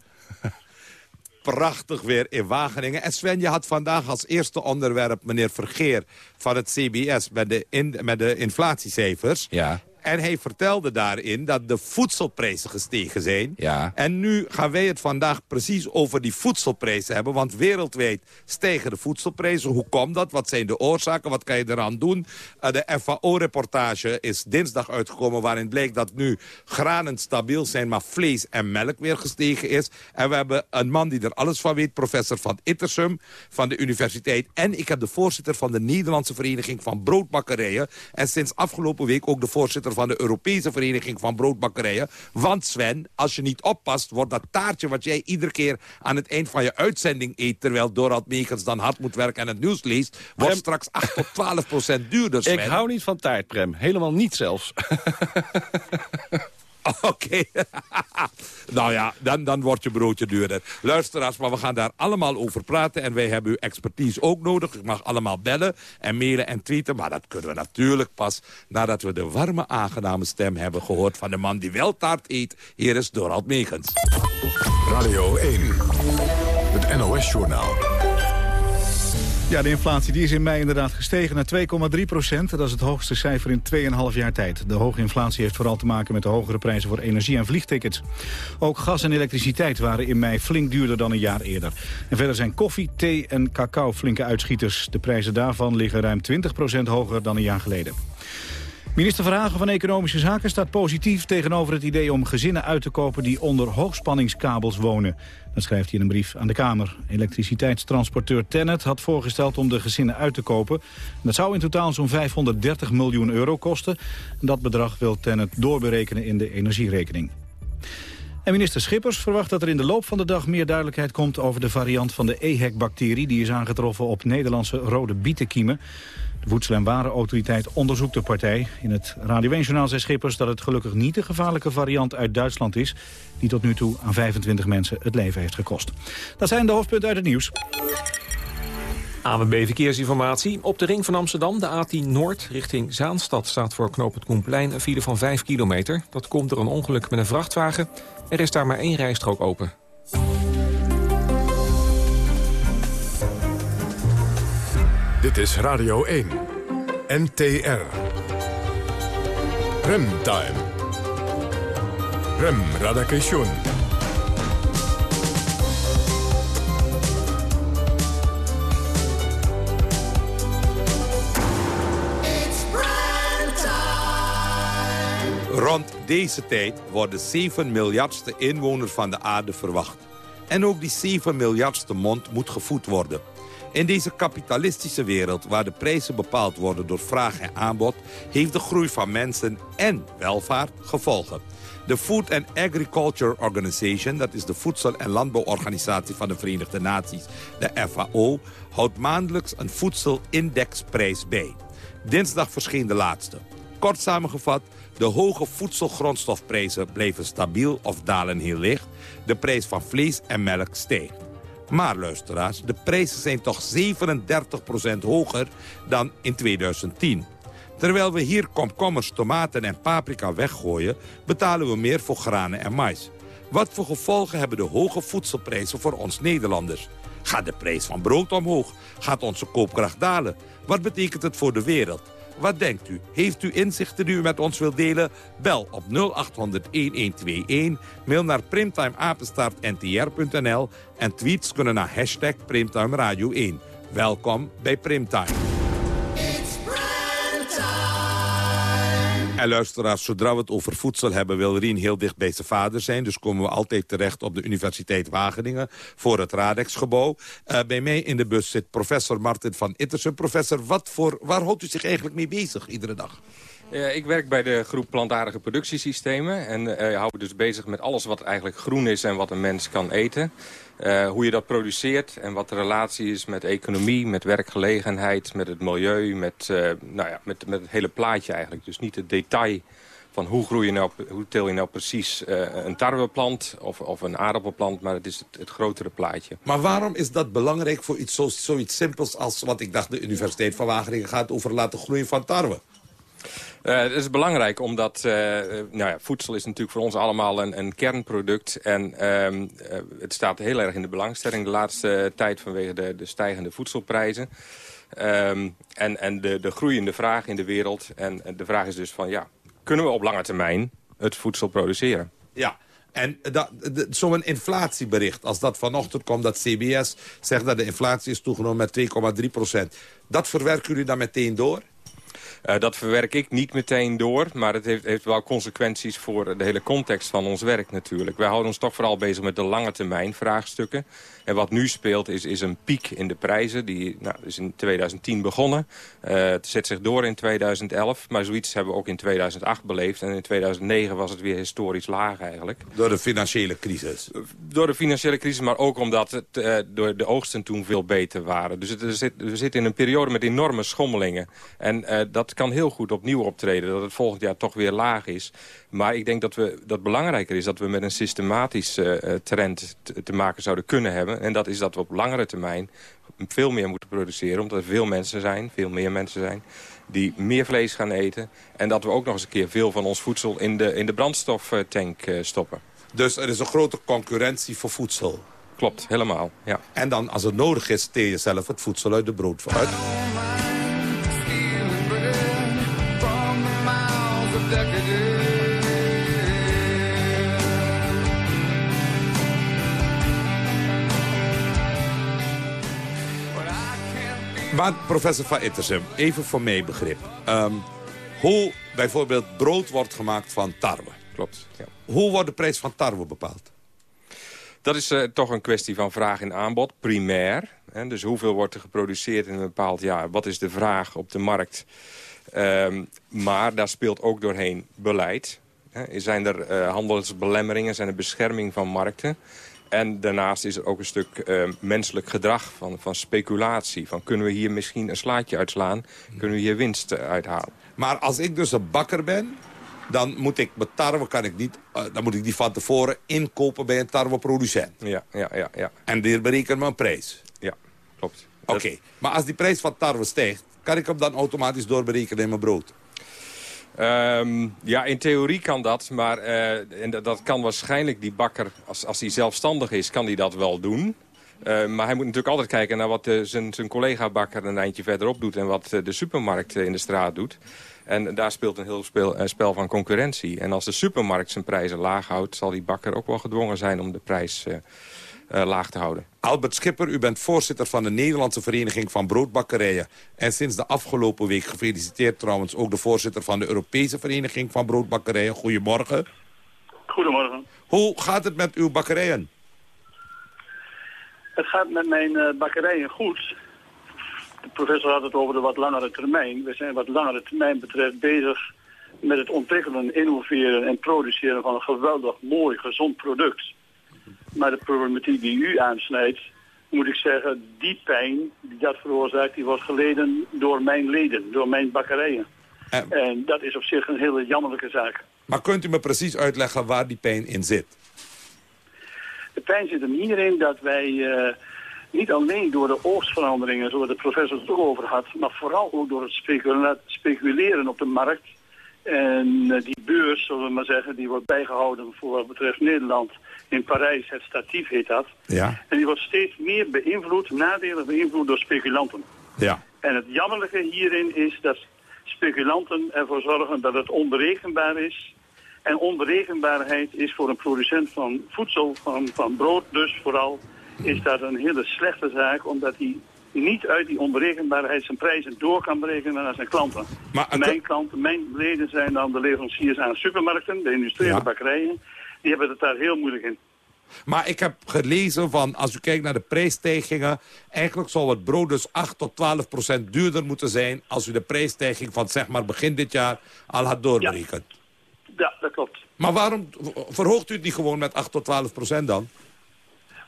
Prachtig weer in Wageningen. En Sven, je had vandaag als eerste onderwerp meneer Vergeer van het CBS... met de, met de inflatiecijfers. Ja. En hij vertelde daarin dat de voedselprijzen gestegen zijn. Ja. En nu gaan wij het vandaag precies over die voedselprijzen hebben. Want wereldwijd stijgen de voedselprijzen. Hoe komt dat? Wat zijn de oorzaken? Wat kan je eraan doen? Uh, de FAO-reportage is dinsdag uitgekomen... waarin blijkt dat nu granen stabiel zijn... maar vlees en melk weer gestegen is. En we hebben een man die er alles van weet. Professor van Ittersum van de universiteit. En ik heb de voorzitter van de Nederlandse Vereniging van Broodbakkerijen. En sinds afgelopen week ook de voorzitter van de Europese Vereniging van Broodbakkerijen. Want Sven, als je niet oppast, wordt dat taartje wat jij iedere keer aan het eind van je uitzending eet... terwijl Dorald Megens dan hard moet werken en het nieuws leest... wordt straks 8 tot 12 procent duurder, Sven. Ik hou niet van taart, Prem. Helemaal niet zelfs. Oké. nou ja, dan, dan wordt je broodje duurder. Luisteraars, maar we gaan daar allemaal over praten. En wij hebben uw expertise ook nodig. Ik mag allemaal bellen en mailen en tweeten. Maar dat kunnen we natuurlijk pas nadat we de warme, aangename stem hebben gehoord... van de man die wel taart eet. Hier is Dorald Megens. Radio 1, het NOS-journaal. Ja, de inflatie die is in mei inderdaad gestegen naar 2,3 procent. Dat is het hoogste cijfer in 2,5 jaar tijd. De hoge inflatie heeft vooral te maken met de hogere prijzen voor energie en vliegtickets. Ook gas en elektriciteit waren in mei flink duurder dan een jaar eerder. En verder zijn koffie, thee en cacao flinke uitschieters. De prijzen daarvan liggen ruim 20 procent hoger dan een jaar geleden. Minister Verhagen van Economische Zaken staat positief tegenover het idee om gezinnen uit te kopen die onder hoogspanningskabels wonen. Dat schrijft hij in een brief aan de Kamer. Elektriciteitstransporteur Tennet had voorgesteld om de gezinnen uit te kopen. Dat zou in totaal zo'n 530 miljoen euro kosten. Dat bedrag wil Tennet doorberekenen in de energierekening. En minister Schippers verwacht dat er in de loop van de dag meer duidelijkheid komt over de variant van de EHEC-bacterie die is aangetroffen op Nederlandse rode bietenkiemen. De Voedsel- en Warenautoriteit onderzoekt de partij. In het Radio 1-journaal zei Schippers dat het gelukkig niet de gevaarlijke variant uit Duitsland is... die tot nu toe aan 25 mensen het leven heeft gekost. Dat zijn de hoofdpunten uit het nieuws. AWB Verkeersinformatie. Op de ring van Amsterdam, de A10 Noord, richting Zaanstad... staat voor knooppunt Koenplein een file van 5 kilometer. Dat komt door een ongeluk met een vrachtwagen. Er is daar maar één rijstrook open. Dit is Radio 1. NTR. Remtime. Rem Radakation. Rond deze tijd wordt de 7 miljardste inwoner van de aarde verwacht. En ook die 7 miljardste mond moet gevoed worden. In deze kapitalistische wereld waar de prijzen bepaald worden door vraag en aanbod... heeft de groei van mensen en welvaart gevolgen. De Food and Agriculture Organization, dat is de Voedsel- en Landbouworganisatie van de Verenigde Naties, de FAO, houdt maandelijks een voedselindexprijs bij. Dinsdag verscheen de laatste. Kort samengevat, de hoge voedselgrondstofprijzen blijven stabiel of dalen heel licht. De prijs van vlees en melk stijgt. Maar luisteraars, de prijzen zijn toch 37% hoger dan in 2010. Terwijl we hier komkommers, tomaten en paprika weggooien... betalen we meer voor granen en mais. Wat voor gevolgen hebben de hoge voedselprijzen voor ons Nederlanders? Gaat de prijs van brood omhoog? Gaat onze koopkracht dalen? Wat betekent het voor de wereld? Wat denkt u? Heeft u inzichten die u met ons wilt delen? Bel op 0800-1121, mail naar primtimeapenstaartntr.nl... en tweets kunnen naar hashtag Primtime Radio 1. Welkom bij Primtime. En luisteraars, zodra we het over voedsel hebben... wil Rien heel dicht bij zijn vader zijn. Dus komen we altijd terecht op de Universiteit Wageningen... voor het Radex-gebouw. Uh, bij mij in de bus zit professor Martin van Ittersen. Professor, wat voor, waar houdt u zich eigenlijk mee bezig iedere dag? Uh, ik werk bij de groep plantaardige productiesystemen. En uh, hou me dus bezig met alles wat eigenlijk groen is en wat een mens kan eten. Eh, hoe je dat produceert en wat de relatie is met economie, met werkgelegenheid, met het milieu, met, eh, nou ja, met, met het hele plaatje eigenlijk. Dus niet het detail van hoe, groei je nou, hoe teel je nou precies eh, een tarweplant of, of een aardappelplant, maar het is het, het, grotere plaatje. Maar waarom is dat belangrijk voor iets zo, zoiets simpels als, wat ik dacht, de Universiteit van Wageningen gaat over laten groeien van tarwe? Uh, het is belangrijk omdat uh, nou ja, voedsel is natuurlijk voor ons allemaal een, een kernproduct. En uh, het staat heel erg in de belangstelling de laatste tijd vanwege de, de stijgende voedselprijzen. Um, en en de, de groeiende vraag in de wereld. En de vraag is dus van ja, kunnen we op lange termijn het voedsel produceren? Ja, en zo'n inflatiebericht, als dat vanochtend komt... dat CBS zegt dat de inflatie is toegenomen met 2,3 procent... dat verwerken jullie dan meteen door? Uh, dat verwerk ik niet meteen door, maar het heeft, heeft, wel consequenties voor de hele context van ons werk natuurlijk. Wij houden ons toch vooral bezig met de lange termijn vraagstukken. En wat nu speelt is, is een piek in de prijzen. Die nou, is in 2010 begonnen. Uh, het zet zich door in 2011. Maar zoiets hebben we ook in 2008 beleefd. En in 2009 was het weer historisch laag eigenlijk. Door de financiële crisis? Door de financiële crisis, maar ook omdat het, uh, door de oogsten toen veel beter waren. Dus het, er zit, we zitten in een periode met enorme schommelingen. En uh, dat kan heel goed opnieuw optreden. Dat het volgend jaar toch weer laag is. Maar ik denk dat, we, dat belangrijker is dat we met een systematische uh, trend te maken zouden kunnen hebben. En dat is dat we op langere termijn veel meer moeten produceren. Omdat er veel mensen zijn, veel meer mensen zijn, die meer vlees gaan eten. En dat we ook nog eens een keer veel van ons voedsel in de, in de brandstoftank uh, stoppen. Dus er is een grote concurrentie voor voedsel? Klopt, helemaal, ja. En dan, als het nodig is, teel je zelf het voedsel uit de brood uit? Maar professor Van Ittersem, even voor mijn begrip. Um, hoe bijvoorbeeld brood wordt gemaakt van tarwe. Klopt, ja. Hoe wordt de prijs van tarwe bepaald? Dat is uh, toch een kwestie van vraag en aanbod, primair. Hè? Dus hoeveel wordt er geproduceerd in een bepaald jaar? Wat is de vraag op de markt? Um, maar daar speelt ook doorheen beleid. Hè? Zijn er uh, handelsbelemmeringen, zijn er bescherming van markten? En daarnaast is er ook een stuk uh, menselijk gedrag van, van speculatie. Van kunnen we hier misschien een slaatje uitslaan? Kunnen we hier winst uithalen? Maar als ik dus een bakker ben, dan moet ik met tarwe kan ik niet, uh, dan moet ik die van tevoren inkopen bij een tarweproducent. Ja, ja, ja, ja. En die berekenen we een prijs. Ja, klopt. Oké, okay. maar als die prijs van tarwe stijgt, kan ik hem dan automatisch doorberekenen in mijn brood? Um, ja, in theorie kan dat, maar uh, en dat kan waarschijnlijk die bakker, als, als hij zelfstandig is, kan hij dat wel doen. Uh, maar hij moet natuurlijk altijd kijken naar wat uh, zijn, zijn collega-bakker een eindje verderop doet... en wat de supermarkt in de straat doet. En daar speelt een heel spel van concurrentie. En als de supermarkt zijn prijzen laag houdt... zal die bakker ook wel gedwongen zijn om de prijs laag te houden. Albert Schipper, u bent voorzitter van de Nederlandse Vereniging van Broodbakkerijen. En sinds de afgelopen week gefeliciteerd trouwens ook de voorzitter van de Europese Vereniging van Broodbakkerijen. Goedemorgen. Goedemorgen. Hoe gaat het met uw bakkerijen? Het gaat met mijn uh, bakkerijen goed. De professor had het over de wat langere termijn. We zijn wat langere termijn betreft bezig met het ontwikkelen, innoveren en produceren van een geweldig mooi, gezond product. Maar de problematiek die u aansnijdt, moet ik zeggen, die pijn die dat veroorzaakt, die wordt geleden door mijn leden, door mijn bakkerijen. En, en dat is op zich een hele jammerlijke zaak. Maar kunt u me precies uitleggen waar die pijn in zit? De pijn zit er hierin dat wij uh, niet alleen door de oogstveranderingen, zoals de professor het ook over had, maar vooral ook door het speculeren op de markt. En uh, die beurs, zullen we maar zeggen, die wordt bijgehouden voor wat betreft Nederland in Parijs, het statief heet dat. Ja. En die wordt steeds meer beïnvloed, nadelig beïnvloed door speculanten. Ja. En het jammerlijke hierin is dat speculanten ervoor zorgen dat het onberekenbaar is. En onberekenbaarheid is voor een producent van voedsel, van, van brood dus vooral, is dat een hele slechte zaak, omdat hij niet uit die onberekenbaarheid zijn prijzen door kan berekenen naar zijn klanten. Maar, mijn klanten, mijn leden zijn dan de leveranciers aan supermarkten, de industriële ja. bakkerijen die hebben het daar heel moeilijk in. Maar ik heb gelezen van, als u kijkt naar de prijsstijgingen... eigenlijk zou het brood dus 8 tot 12 procent duurder moeten zijn... als u de prijsstijging van zeg maar begin dit jaar al had doorberekend. Ja. ja, dat klopt. Maar waarom verhoogt u het niet gewoon met 8 tot 12 procent dan?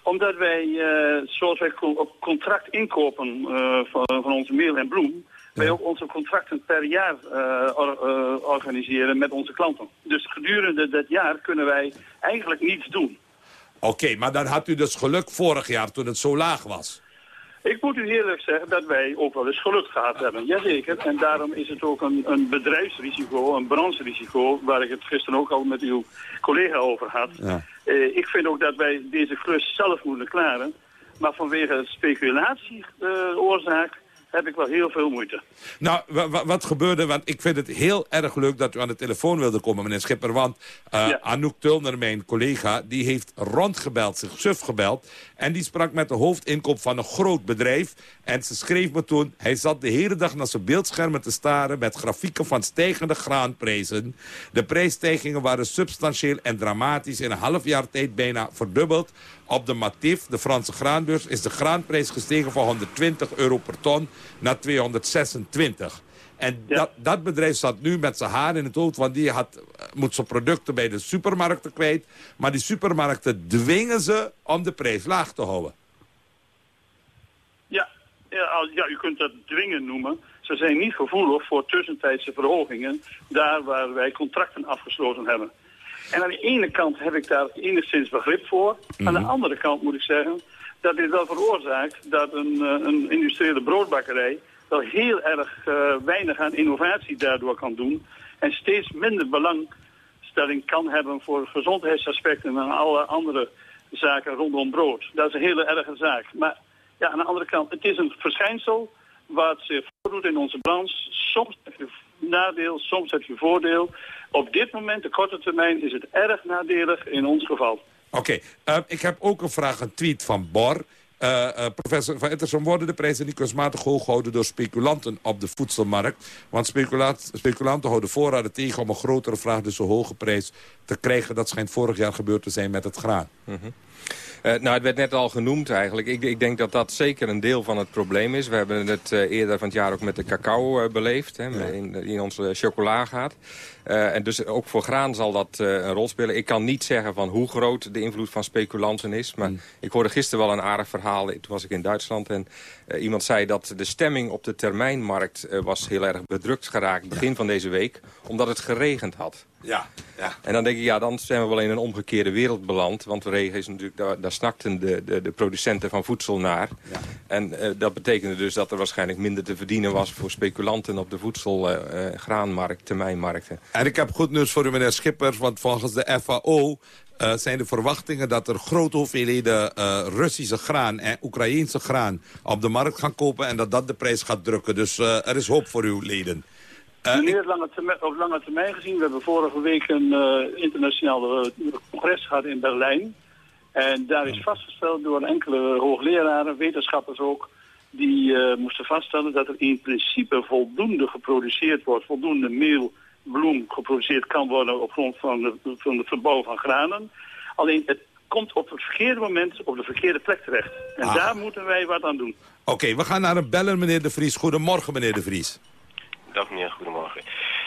Omdat wij, uh, zoals wij op contract inkopen uh, van, van onze meel en bloem... wij ook onze contracten per jaar uh, or, organiseren met onze klanten. Dus gedurende dat jaar kunnen wij eigenlijk niets doen. Oké, maar dan had u dus geluk vorig jaar toen het zo laag was. Ik moet u eerlijk zeggen dat wij ook wel eens geluk gehad hebben. Jazeker. En daarom is het ook een, een bedrijfsrisico, een brancherisico... waar ik het gisteren ook al met uw collega over had. Ja. Uh, ik vind ook dat wij deze klus zelf moeten klaren. Maar vanwege speculatieoorzaak... Heb ik wel heel veel moeite. Nou, wat gebeurde, want ik vind het heel erg leuk dat u aan de telefoon wilde komen, meneer Schipper. Want uh, ja. Anouk Tulner, mijn collega, die heeft rondgebeld, zich suf gebeld. En die sprak met de hoofdinkoop van een groot bedrijf. En ze schreef me toen, hij zat de hele dag naar zijn beeldschermen te staren... met grafieken van stijgende graanprijzen. De prijsstijgingen waren substantieel en dramatisch. In een half jaar tijd bijna verdubbeld. Op de Matif, de Franse graanbeurs, is de graanprijs gestegen van 120 euro per ton naar 226. En dat, dat bedrijf zat nu met zijn haar in het hoofd... want die had, moet zijn producten bij de supermarkten kwijt. Maar die supermarkten dwingen ze om de prijs laag te houden. Ja, ja, ja u kunt dat dwingen noemen. Ze zijn niet gevoelig voor tussentijdse verhogingen... daar waar wij contracten afgesloten hebben. En aan de ene kant heb ik daar enigszins begrip voor. Aan de mhm. andere kant moet ik zeggen dat dit wel veroorzaakt dat een, eh, een industriële broodbakkerij wel heel erg uh, weinig aan innovatie daardoor kan doen. En steeds minder belangstelling kan hebben voor gezondheidsaspecten en alle andere zaken rondom brood. Dat is een hele erge zaak. Maar ja, aan de andere kant, het is een verschijnsel wat zich voordoet in onze branche. Soms nadeel, soms heb je voordeel. Op dit moment, de korte termijn, is het erg nadelig in ons geval. Oké, uh, ik heb ook een vraag, een tweet van Bor. Uh, uh, professor Van worden de prijzen niet kunstmatig hoog gehouden door speculanten op de voedselmarkt? Want speculanten houden voorraden tegen om een grotere vraag, dus een hoge prijs te krijgen. Dat schijnt vorig jaar gebeurd te zijn met het graan. Mm -hmm. Uh, nou, het werd net al genoemd eigenlijk. Ik, ik, denk dat dat zeker een deel van het probleem is. We hebben het uh, eerder van het jaar ook met de cacao uh, beleefd. Hè, ja. in, in onze chocola gaat. en dus ook voor graan zal dat een rol spelen. Ik kan niet zeggen van hoe groot de invloed van speculanten is. Maar mm. ik hoorde gisteren wel een aardig verhaal. Toen was ik in Duitsland. En iemand zei dat de stemming op de termijnmarkt was heel erg bedrukt geraakt. Begin ja. van deze week. Omdat het geregend had. Ja, ja. En dan denk ik, ja, dan zijn we wel in een omgekeerde wereld beland. Want regen is natuurlijk, daar, daar snakten de, de, de, producenten van voedsel naar. Ja. En uh, dat betekende dus dat er waarschijnlijk minder te verdienen was... voor speculanten op de voedsel, uh, graanmarkt, termijnmarkten. En ik heb goed nieuws voor u, meneer Schippers. Want volgens de FAO uh, zijn de verwachtingen dat er grote hoeveelheden uh, Russische graan en Oekraïense graan op de markt gaan kopen en dat dat de prijs gaat drukken. Dus uh, er is hoop voor uw leden. Meneer, lange termijn, op lange termijn gezien, we hebben vorige week een internationaal congres gehad in Berlijn. En daar is vastgesteld door enkele hoogleraren, wetenschappers ook, die moesten vaststellen dat er in principe voldoende geproduceerd wordt, voldoende meel, bloem geproduceerd kan worden op grond van de, van de verbouw van granen. Alleen het komt op het verkeerde moment op de verkeerde plek terecht. En ah. daar moeten wij wat aan doen. Oké, okay, we gaan naar een bellen, meneer De Vries. Goedemorgen, meneer De Vries. Dag meneer, goedemorgen.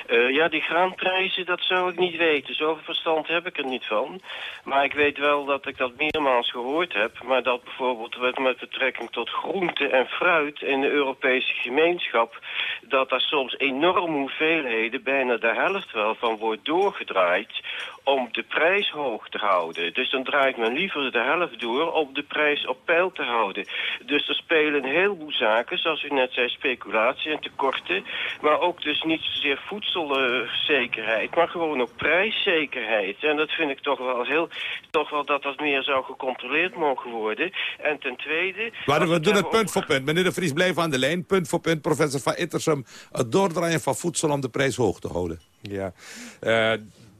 Uh, ja, die graanprijzen, dat zou ik niet weten. Zoveel verstand heb ik er niet van. Maar ik weet wel dat ik dat meermaals gehoord heb. Maar dat bijvoorbeeld met betrekking tot groente en fruit in de Europese gemeenschap... dat daar soms enorme hoeveelheden, bijna de helft wel, van wordt doorgedraaid... om de prijs hoog te houden. Dus dan draait men liever de helft door om de prijs op peil te houden. Dus er spelen een heleboel zaken, zoals u net zei, speculatie en tekorten... maar ook dus niet zozeer voedsel voedselzekerheid, maar gewoon ook prijszekerheid. En dat vind ik toch wel heel, toch wel dat dat meer zou gecontroleerd mogen worden. En ten tweede... Maar we doen het punt voor punt. Meneer de Vries, blijf aan de lijn. Punt voor punt, professor Van Ittersum. Het doordraaien van voedsel om de prijs hoog te houden. Ja, uh,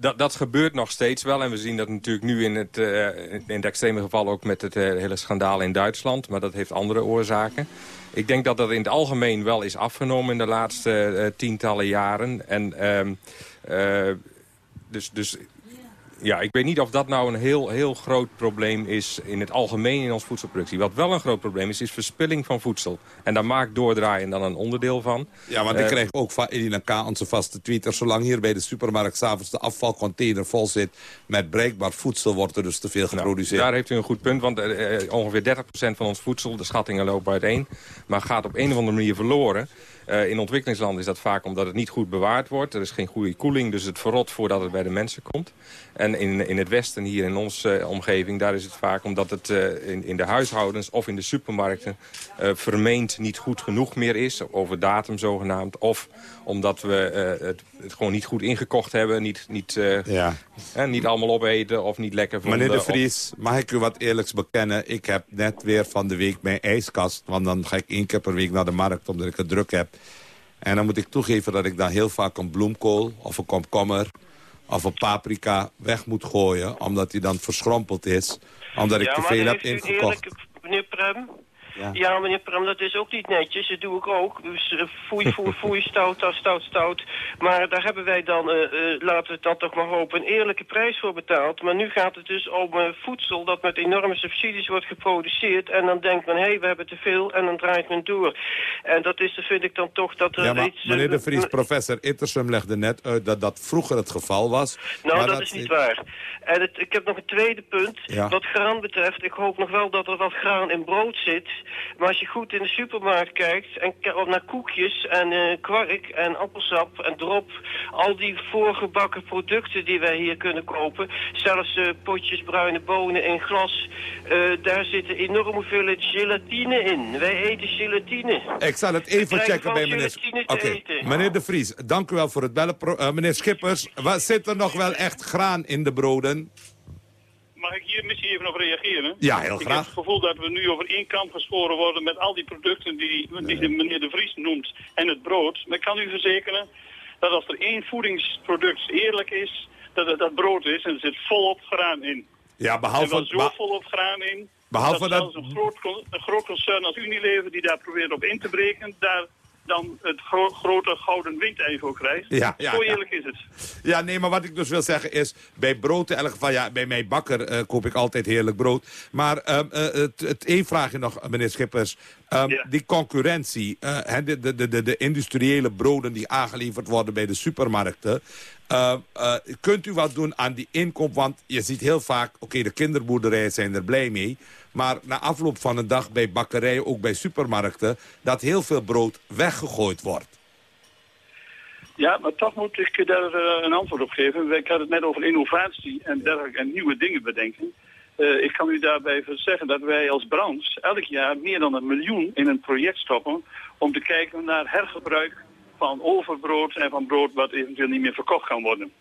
dat, dat gebeurt nog steeds wel. En we zien dat natuurlijk nu in het, uh, in het extreme geval ook met het uh, hele schandaal in Duitsland. Maar dat heeft andere oorzaken. Ik denk dat dat in het algemeen wel is afgenomen in de laatste uh, tientallen jaren. En, uh, dus, dus Ja, ik weet niet of dat nou een heel, heel groot probleem is in het algemeen in onze voedselproductie. Wat wel een groot probleem is, is verspilling van voedsel. En daar maakt doordraaien dan een onderdeel van. Ja, want ik Eh, krijg ook van Elina K. onze vaste tweeter. Zolang hier bij de supermarkt s'avonds de afvalcontainer vol zit... met bereikbaar voedsel wordt er dus te veel geproduceerd. Daar heeft u een goed punt, want eh, eh, ongeveer 30% van ons voedsel, de schattingen lopen uiteen, maar gaat op een of andere manier verloren. In ontwikkelingslanden is dat vaak omdat het niet goed bewaard wordt. Er is geen goede koeling, dus het verrot voordat het bij de mensen komt. En in, in het westen, hier in onze eh, omgeving, daar is het vaak omdat het eh, in, in de huishoudens of in de supermarkten eh, vermeend niet goed genoeg meer is. Over datum zogenaamd. Of omdat we het, het gewoon niet goed ingekocht hebben. Niet, niet, Ja. niet allemaal opeten of niet lekker vonden. Meneer de of- Vries, mag ik u wat eerlijks bekennen? Ik heb net weer van de week mijn ijskast. Want dan ga ik één keer per week naar de markt omdat ik het druk heb. En dan moet ik toegeven dat ik dan heel vaak een bloemkool of een komkommer of een paprika weg moet gooien. Omdat die dan verschrompeld is. Omdat ik ja, te veel heb ingekocht. Eerlijk, meneer Prem? Ja. Ja. meneer Prem, dat is ook niet netjes. Dat doe ik ook. Dus eh, foei, foei, foei, stout, stout, stout. Maar daar hebben wij dan, eh, eh, laten we het dan toch maar hopen, een eerlijke prijs voor betaald. Maar nu gaat het dus om voedsel dat met enorme subsidies wordt geproduceerd. En dan denkt men, hé, hey, we hebben te veel. En dan draait men door. En dat is, vind ik dan toch, dat er Ja, maar iets... meneer de Vries, professor Ittersum legde net uit dat dat vroeger het geval was. Nou, dat, is niet waar. En het, ik heb nog een tweede punt. Ja. Wat graan betreft, ik hoop nog wel dat er wat graan in brood zit. Maar als je goed in de supermarkt kijkt en naar koekjes en eh, kwark en appelsap en drop... al die voorgebakken producten die wij hier kunnen kopen... zelfs eh, potjes bruine bonen in glas... eh, daar zitten enorme hoeveelheid gelatine in. Wij eten gelatine. Ik zal het even checken bij meneer... Oké, meneer de Vries, dank u wel voor het bellen. Meneer Schippers, wat, zit er nog wel echt graan in de broden? Mag ik hier misschien even op reageren? Ja, heel Ik graag. heb het gevoel dat we nu over één kamp geschoren worden met al die producten die, die meneer De Vries noemt en het brood. Maar ik kan u verzekeren dat als er één voedingsproduct eerlijk is, dat het dat brood is en er zit volop graan in. Ja, er behalve... wel zo ba- volop graan in, Behalve dat, dat- zelfs een groot, een groot concern als Unilever die daar probeert op in te breken, daar dan het gro- grote gouden windei voor krijgt. Ja, ja, zo ja. eerlijk is het. Ja, nee, maar wat ik dus wil zeggen is... bij brood in elk geval, ja, bij mijn bakker eh, koop ik altijd heerlijk brood. Maar ehm, eh, het, het één vraagje nog, meneer Schippers. Ehm, Die concurrentie, eh, de, de, de, de industriële broden die aangeleverd worden bij de supermarkten... eh, eh, kunt u wat doen aan die inkoop? Want je ziet heel vaak, oké, de kinderboerderijen zijn er blij mee... maar na afloop van een dag bij bakkerijen, ook bij supermarkten... dat heel veel brood weggegooid wordt. Ja, maar toch moet ik daar eh, een antwoord op geven. Ik had het net over innovatie en dergelijke en nieuwe dingen bedenken. Eh, ik kan u daarbij zeggen dat wij als branche elk jaar meer dan een miljoen in een project stoppen om te kijken naar hergebruik van overbrood en van brood wat eventueel niet meer verkocht kan worden.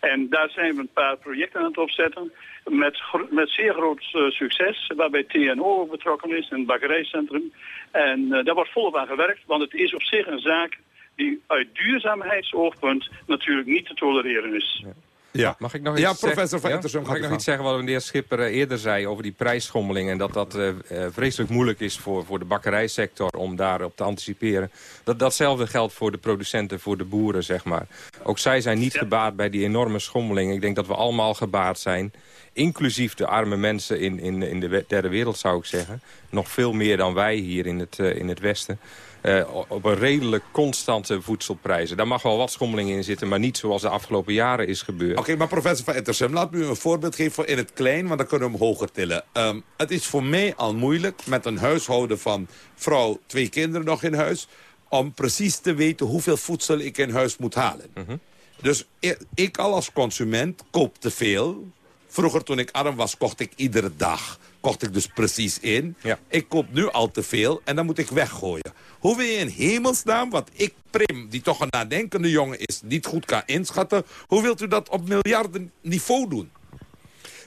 En daar zijn we een paar projecten aan het opzetten met, met zeer groot eh, succes, waarbij TNO betrokken is, een bakkerijcentrum. En eh, daar wordt volop aan gewerkt, want het is op zich een zaak die uit duurzaamheidsoogpunt natuurlijk niet te tolereren is. Mag ik nog ja iets professor zeggen? van Ja? Mag ik nog iets zeggen wat meneer Schipper eh, eerder zei over die prijsschommeling... en dat dat eh, eh, vreselijk moeilijk is voor, voor de bakkerijsector om daarop te anticiperen. Dat, datzelfde geldt voor de producenten, voor de boeren, zeg maar. Ook zij zijn niet gebaat bij die enorme schommeling. Ik denk dat we allemaal gebaat zijn. Inclusief de arme mensen in, in, in de derde wereld, zou ik zeggen. Nog veel meer dan wij hier in het, in het Westen. Eh, op een redelijk constante voedselprijzen. Daar mag wel wat schommeling in zitten, maar niet zoals de afgelopen jaren is gebeurd. Oké, maar professor van Ettersum, laat me u een voorbeeld geven voor in het klein, want dan kunnen we hem hoger tillen. Ehm, het is voor mij al moeilijk met een huishouden van vrouw, twee kinderen nog in huis, om precies te weten hoeveel voedsel ik in huis moet halen. Dus ik, ik al als consument koop te veel. Vroeger toen ik arm was, kocht ik iedere dag. Kocht ik dus precies in. Ik koop nu al te veel en dan moet ik weggooien. Hoe wil je in hemelsnaam, wat ik Prim, die toch een nadenkende jongen is, niet goed kan inschatten... hoe wilt u dat op miljarden niveau doen?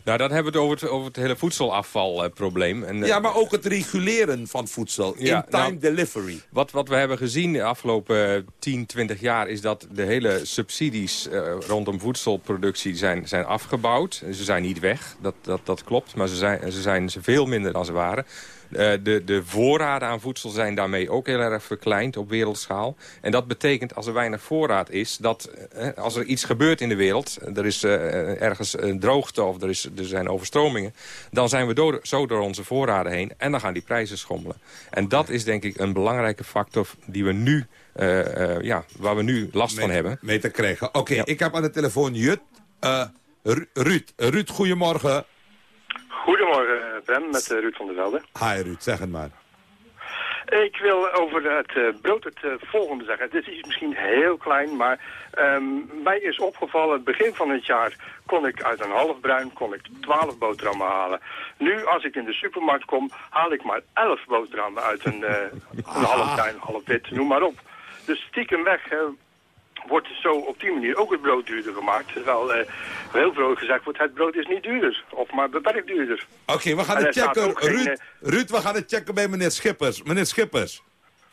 Nou, dan hebben we het over het, over het hele voedselafvalprobleem. En, eh, Ja, maar ook het reguleren van voedsel. Ja, in-time nou, delivery. Wat, wat we hebben gezien de afgelopen 10, 20 jaar... is dat de hele subsidies eh, rondom voedselproductie zijn, zijn afgebouwd. Ze zijn niet weg, dat, dat, dat klopt. Maar ze zijn, ze zijn veel minder dan ze waren. Eh, de, de voorraden aan voedsel zijn daarmee ook heel erg verkleind op wereldschaal. En dat betekent als er weinig voorraad is... dat eh, als er iets gebeurt in de wereld... er is eh, ergens een droogte of er, is, er zijn overstromingen... dan zijn we door, zo door onze voorraden heen en dan gaan die prijzen schommelen. En dat is denk ik een belangrijke factor die we nu, uh, ja, waar we nu last van hebben. Mee te krijgen. Oké, ik heb aan de telefoon Jut. Ruud, Ruud, goedemorgen. Goedemorgen, Ben, met Ruud van der Velde. Hi Ruud, zeg het maar. Ik wil over het uh, brood het uh, volgende zeggen. Het is misschien heel klein, maar um, mij is opgevallen... het begin van het jaar kon ik uit een half bruin kon ik 12 boterhammen halen. Nu, als ik in de supermarkt kom, haal ik maar 11 boterhammen uit een, uh, een half bruin, half wit, noem maar op. Dus stiekem weg wordt zo op die manier ook het brood duurder gemaakt. Terwijl uh, heel veel gezegd wordt, het brood is niet duurder. Of maar beperkt duurder. Oké, we gaan het checken. Ruud, uh, Ruud, we gaan het checken bij meneer Schippers. Meneer Schippers,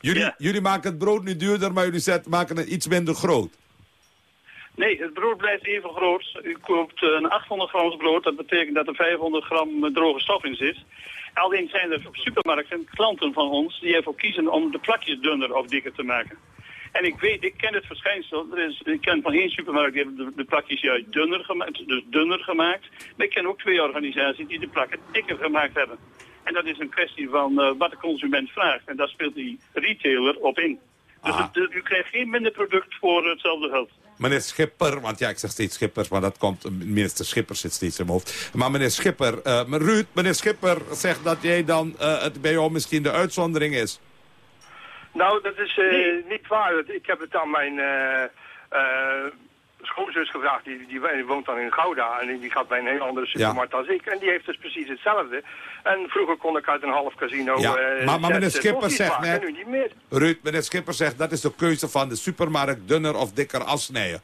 jullie, jullie maken het brood nu duurder, maar jullie zet, maken het iets minder groot. Nee, het brood blijft even groot. U koopt een 800 gram brood, dat betekent dat er 500 gram droge stof in zit. Alleen zijn er op supermarkten klanten van ons die ervoor kiezen om de plakjes dunner of dikker te maken. En ik weet, ik ken het verschijnsel. Er is, ik ken van één supermarkt die hebben de, de plakjes juist dunner gemaakt, dus dunner gemaakt. Maar ik ken ook twee organisaties die de plakken dikker gemaakt hebben. En dat is een kwestie van uh, wat de consument vraagt. En daar speelt die retailer op in. Dus het, u krijgt geen minder product voor hetzelfde geld. Meneer Schipper, want ja, ik zeg steeds Schipper, maar dat komt, minister Schipper zit steeds in mijn hoofd. Maar meneer Schipper, uh, Ruud, meneer Schipper zegt dat jij dan, uh, het bij jou misschien de uitzondering is. Nou, dat is uh, niet waar. Ik heb het aan mijn uh, uh, schoonzus gevraagd. Die, die, woont dan in Gouda en die gaat bij een heel andere supermarkt ja. als ik. En die heeft dus precies hetzelfde. En vroeger kon ik uit een half casino... Ja, maar, maar meneer Schipper zegt net... Nu niet meer. Ruud, meneer Schipper zegt dat is de keuze van de supermarkt dunner of dikker afsnijden.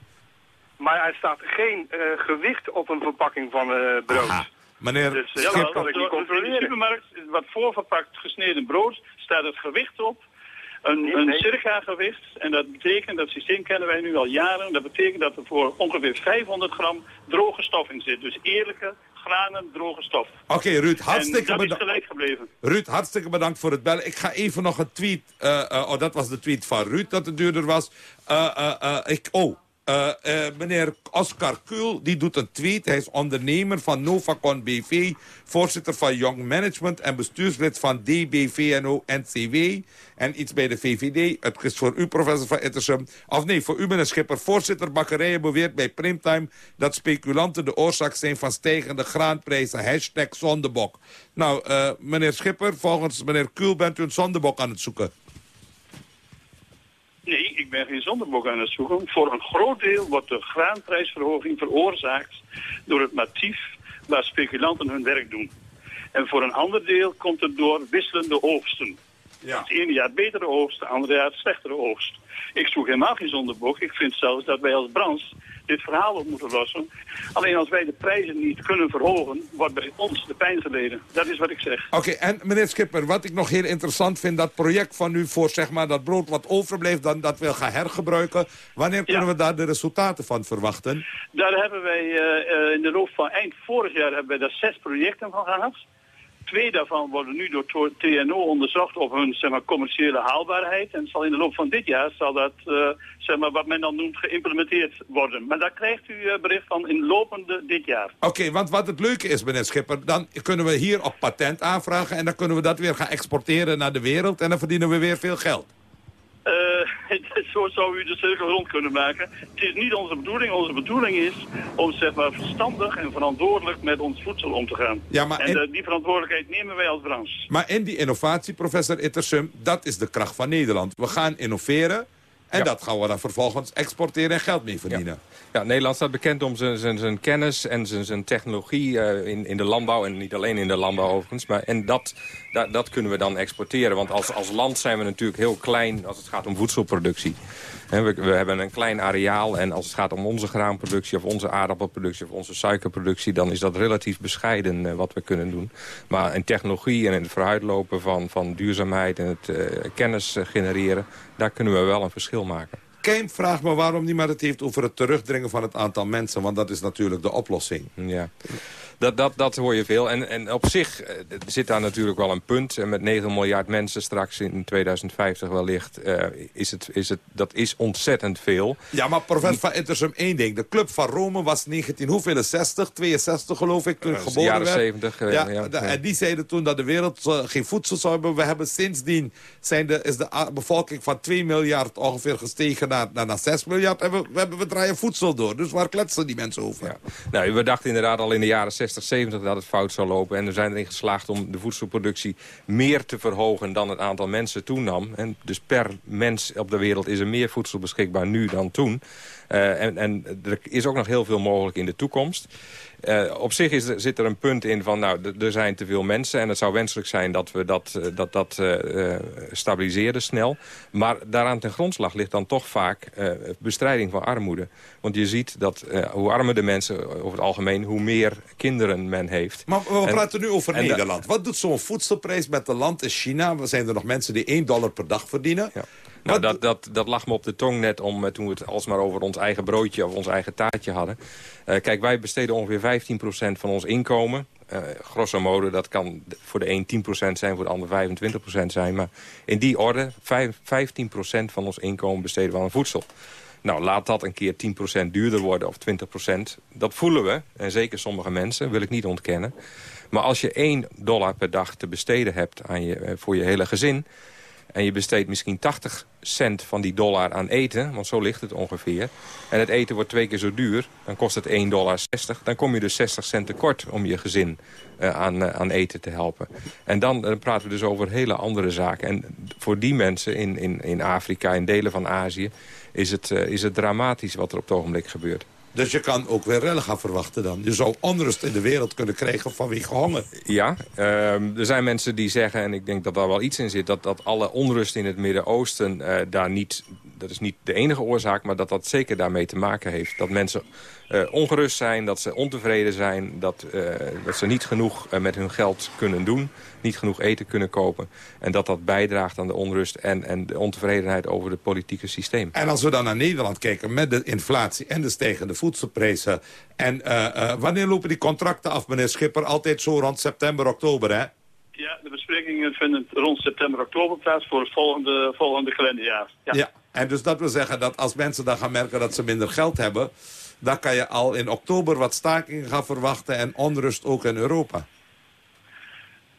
Maar er staat geen gewicht op een verpakking van brood. Aha. Meneer dus, ja, dat kan ik niet controleren. In de supermarkt, wat voorverpakt gesneden brood, staat het gewicht op een, een circa gewicht. En dat betekent, dat systeem kennen wij nu al jaren, dat betekent dat er voor ongeveer 500 gram droge stof in zit. Dus eerlijke, granen, droge stof. Oké, Ruud, hartstikke bedankt. gelijk gebleven. Ruud, hartstikke bedankt voor het bellen. Ik ga even nog een tweet, uh, uh, oh dat was de tweet van Ruud dat het duurder was. Uh, ik, oh, uh, uh, meneer Oscar Kuhl, die doet een tweet. Hij is ondernemer van Novacon BV, voorzitter van Young Management... en bestuurslid van DBVNO-NCW en iets bij de VVD. Het is voor u, professor van Ettersum. Of nee, voor u, meneer Schipper. Voorzitter Bakkerijen beweert bij Primtime... dat speculanten de oorzaak zijn van stijgende graanprijzen. Hashtag zondebok. Nou, uh, meneer Schipper, volgens meneer Kuhl bent u een zondebok aan het zoeken. Nee, ik ben geen zondebok aan het zoeken. Voor een groot deel wordt de graanprijsverhoging veroorzaakt door het motief waar speculanten hun werk doen. En voor een ander deel komt het door wisselende oogsten. Ja. Het ene jaar betere oogst, het andere jaar slechtere oogst. Ik zoek helemaal geen zondebok. Ik vind zelfs dat wij als branche dit verhaal op moeten lossen. Alleen als wij de prijzen niet kunnen verhogen, wordt bij ons de pijn geleden. Dat is wat ik zeg. Oké, en meneer Schipper, wat ik nog heel interessant vind... dat project van u voor zeg maar, dat brood wat overbleef... dan dat we gaan hergebruiken. Wanneer kunnen we daar de resultaten van verwachten? Daar hebben wij uh, in de loop van eind vorig jaar... hebben wij daar zes projecten van gehad. Twee daarvan worden nu door TNO onderzocht op hun zeg maar, commerciële haalbaarheid. En zal in de loop van dit jaar zal dat, uh, zeg maar, wat men dan noemt, geïmplementeerd worden. Maar daar krijgt u uh, bericht van in lopende dit jaar. Oké, want wat het leuke is, meneer Schipper, dan kunnen we hier op patent aanvragen... en dan kunnen we dat weer gaan exporteren naar de wereld en dan verdienen we weer veel geld. Uh, zo zou u de cirkel rond kunnen maken. Het is niet onze bedoeling. Onze bedoeling is om zeg maar, verstandig en verantwoordelijk met ons voedsel om te gaan. Ja, maar en in... die verantwoordelijkheid nemen wij als branche. Maar in die innovatie, professor Ittersum, dat is de kracht van Nederland. We gaan innoveren en dat gaan we dan vervolgens exporteren en geld mee verdienen. Ja. Nederland staat bekend om zijn, zijn, zijn kennis en zijn, zijn technologie uh, in, in de landbouw. En niet alleen in de landbouw overigens. Maar, en dat, dat, dat kunnen we dan exporteren. Want als, als land zijn we natuurlijk heel klein als het gaat om voedselproductie. We, we, hebben een klein areaal en als het gaat om onze graanproductie... of onze aardappelproductie of onze suikerproductie... dan is dat relatief bescheiden uh, wat we kunnen doen. Maar in technologie en in het vooruitlopen van, van duurzaamheid... en het uh, kennis genereren, daar kunnen we wel een verschil maken. Keim vraagt me waarom niemand het heeft over het terugdringen van het aantal mensen. Want dat is natuurlijk de oplossing. Ja. Dat, dat, dat hoor je veel. En, en op zich eh, zit daar natuurlijk wel een punt. En met 9 miljard mensen straks in 2050 wellicht... Uh, is het, is het, dat is ontzettend veel. Ja, maar professor Van Intersum, één ding. De Club van Rome was 19, hoeveel 60, 62 geloof ik, toen uh, geboren jaren werd. 70. Uh, ja, ja, ja, En die zeiden toen dat de wereld geen voedsel zou hebben. We hebben sindsdien zijn de, is de bevolking van 2 miljard ongeveer gestegen naar, naar, naar 6 miljard. En we, we, hebben, we draaien voedsel door. Dus waar kletsen die mensen over? Ja. Nou, we dachten inderdaad al in de jaren 60, 70 dat het fout zou lopen. En we zijn erin geslaagd om de voedselproductie meer te verhogen dan het aantal mensen toenam. En dus per mens op de wereld is er meer voedsel beschikbaar nu dan toen. Uh, en, en er is ook nog heel veel mogelijk in de toekomst. Uh, op zich is, zit er een punt in van, nou, er zijn te veel mensen... en het zou wenselijk zijn dat we dat, uh, dat, dat uh, snel. Maar daaraan ten grondslag ligt dan toch vaak bestrijding van armoede. Want je ziet dat hoe armer de mensen over het algemeen... hoe meer kinderen men heeft. Maar we en, praten nu over Nederland. Wat doet zo'n voedselprijs met een land in China? Er zijn er nog mensen die 1 dollar per dag verdienen. Ja. Nou, dat, dat, dat lag me op de tong net om, toen we het alsmaar over ons eigen broodje of ons eigen taartje hadden. Uh, kijk, wij besteden ongeveer 15% van ons inkomen. Uh, grosso modo, dat kan voor de een 10% zijn, voor de ander 25% zijn. Maar in die orde, 5, 15% van ons inkomen besteden we aan voedsel. Nou, laat dat een keer 10% duurder worden of 20%. Dat voelen we, en zeker sommige mensen, wil ik niet ontkennen. Maar als je 1 dollar per dag te besteden hebt aan je, voor je hele gezin en je besteedt misschien 80 cent van die dollar aan eten, want zo ligt het ongeveer... en het eten wordt twee keer zo duur, dan kost het 1,60 dollar. Dan kom je dus 60 cent tekort om je gezin uh, aan, uh, aan eten te helpen. En dan praten we dus over hele andere zaken. En voor die mensen in, in, in Afrika, in delen van Azië... Is het, is het dramatisch wat er op het ogenblik gebeurt. Dus je kan ook weer rellen gaan verwachten dan. Je zou onrust in de wereld kunnen krijgen vanwege honger. Ja, uh, er zijn mensen die zeggen, en ik denk dat daar wel iets in zit... dat, dat alle onrust in het Midden-Oosten uh, daar niet... dat is niet de enige oorzaak, maar dat dat zeker daarmee te maken heeft. Dat mensen uh, ongerust zijn, dat ze ontevreden zijn... dat, uh, dat ze niet genoeg uh, met hun geld kunnen doen, niet genoeg eten kunnen kopen... en dat dat bijdraagt aan de onrust en, en de ontevredenheid over het politieke systeem. En als we dan naar Nederland kijken met de inflatie en de stijgende voedselprijzen... en wanneer lopen die contracten af, meneer Schipper? Altijd zo rond september, oktober, hè? Ja, de besprekingen vinden rond september, oktober plaats voor het volgende, volgende kalenderjaar. Ja. ja, en dus dat wil zeggen dat als mensen dan gaan merken dat ze minder geld hebben dan kan je al in oktober wat stakingen gaan verwachten en onrust ook in Europa.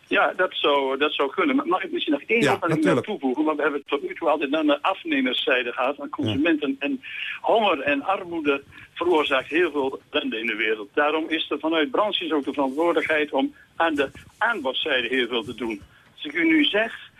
Ja, dat zou, dat zou kunnen. Maar mag ik misschien nog één ja, opmerking toevoegen? Want we hebben tot nu toe altijd naar de afnemerszijde gehad, aan consumenten. Ja. En honger en armoede veroorzaakt heel veel ellende in de wereld. Daarom is er vanuit branches ook de verantwoordelijkheid om aan de aanbodzijde heel veel te doen. Als ik u nu zeg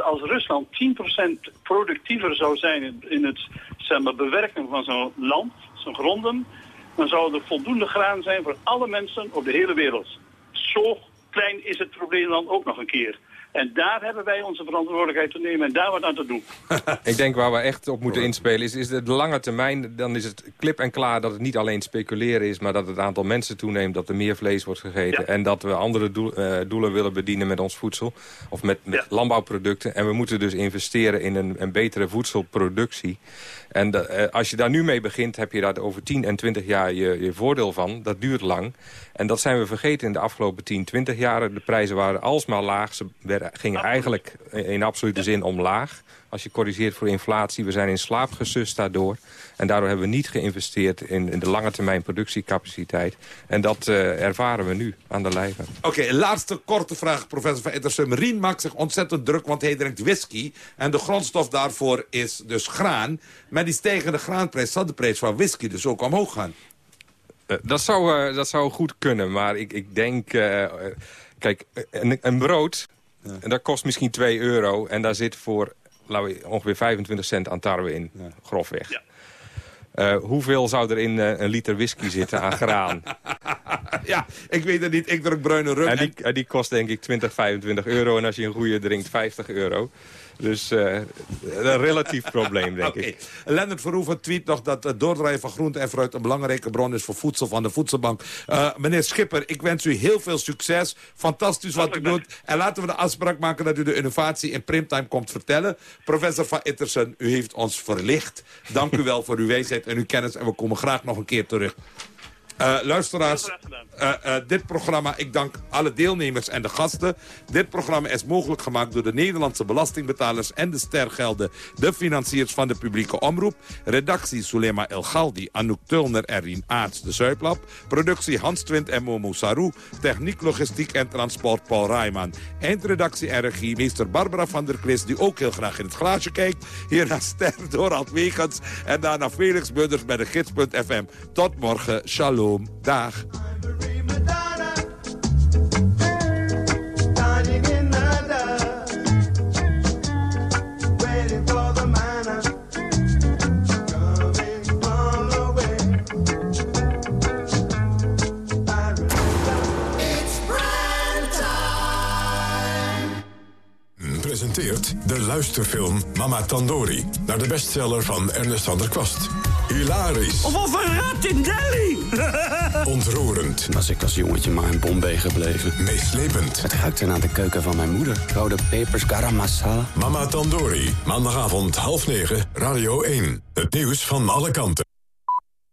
als Rusland 10% productiever zou zijn in het zeg maar, bewerken van zo'n land, zijn gronden, dan zou er voldoende graan zijn voor alle mensen op de hele wereld. Zo klein is het probleem dan ook nog een keer. En daar hebben wij onze verantwoordelijkheid te nemen en daar wat aan te doen. Ik denk waar we echt op moeten inspelen is, is de lange termijn. Dan is het klip en klaar dat het niet alleen speculeren is... maar dat het aantal mensen toeneemt, dat er meer vlees wordt gegeten... Ja. en dat we andere doel, uh, doelen willen bedienen met ons voedsel. Of met, met ja. landbouwproducten. En we moeten dus investeren in een, een betere voedselproductie. En de, uh, als je daar nu mee begint, heb je daar over 10 en 20 jaar je, je voordeel van. Dat duurt lang. En dat zijn we vergeten in de afgelopen 10, 20 jaar. De prijzen waren alsmaar laag. Ze werden, gingen eigenlijk in absolute zin omlaag. Als je corrigeert voor inflatie, we zijn in slaap gesust daardoor. En daardoor hebben we niet geïnvesteerd in, in de lange termijn productiecapaciteit. En dat uh, ervaren we nu aan de lijve. Oké, okay, laatste korte vraag, professor van Edersum. Rien maakt zich ontzettend druk, want hij drinkt whisky. En de grondstof daarvoor is dus graan. Met die stijgende graanprijs zal de prijs van whisky dus ook omhoog gaan. Uh, dat, zou, uh, dat zou goed kunnen, maar ik, ik denk... kijk, een, een brood, ja. en dat kost misschien 2 euro... en daar zit voor laten we, ongeveer 25 cent aan tarwe in, ja. grofweg. Ja. Uh, hoeveel zou er in uh, een liter whisky zitten aan graan? ja, ik weet het niet. Ik druk bruine rum. En die, en... die kost denk ik 20, 25 euro. En als je een goede drinkt, 50 euro. Dus uh, een relatief probleem, denk okay. ik. Lennart Verhoeven tweet nog dat het doordraaien van groente en fruit... een belangrijke bron is voor voedsel van de voedselbank. Uh, meneer Schipper, ik wens u heel veel succes. Fantastisch wat u doet. En laten we de afspraak maken dat u de innovatie in Primtime komt vertellen. Professor Van Ittersen, u heeft ons verlicht. Dank u wel voor uw wijsheid en uw kennis. En we komen graag nog een keer terug. Uh, luisteraars, uh, uh, dit programma, ik dank alle deelnemers en de gasten. Dit programma is mogelijk gemaakt door de Nederlandse belastingbetalers en de stergelden, de financiers van de publieke omroep. Redactie Sulema El Galdi, Anouk Tulner en Rien Aarts, de Zuiplab. Productie Hans Twint en Momo Sarou. Techniek, logistiek en transport Paul Rijman. Eindredactie en regie meester Barbara van der Klis, die ook heel graag in het glaasje kijkt. Hierna Ster Dorald Wegens en daarna Felix Budders bij de gids.fm. Tot morgen, shalom. Dag. Presenteert de luisterfilm Mama Tandori... naar de bestseller van Ernest van der Kwast. Hilarisch. Of of een rat in Delhi. Ontroerend. Was ik als jongetje maar in Bombay gebleven. Meeslepend. Het ruikte naar de keuken van mijn moeder. Rode pepers, garam masala. Mama Tandori. Maandagavond half negen, Radio 1. Het nieuws van alle kanten.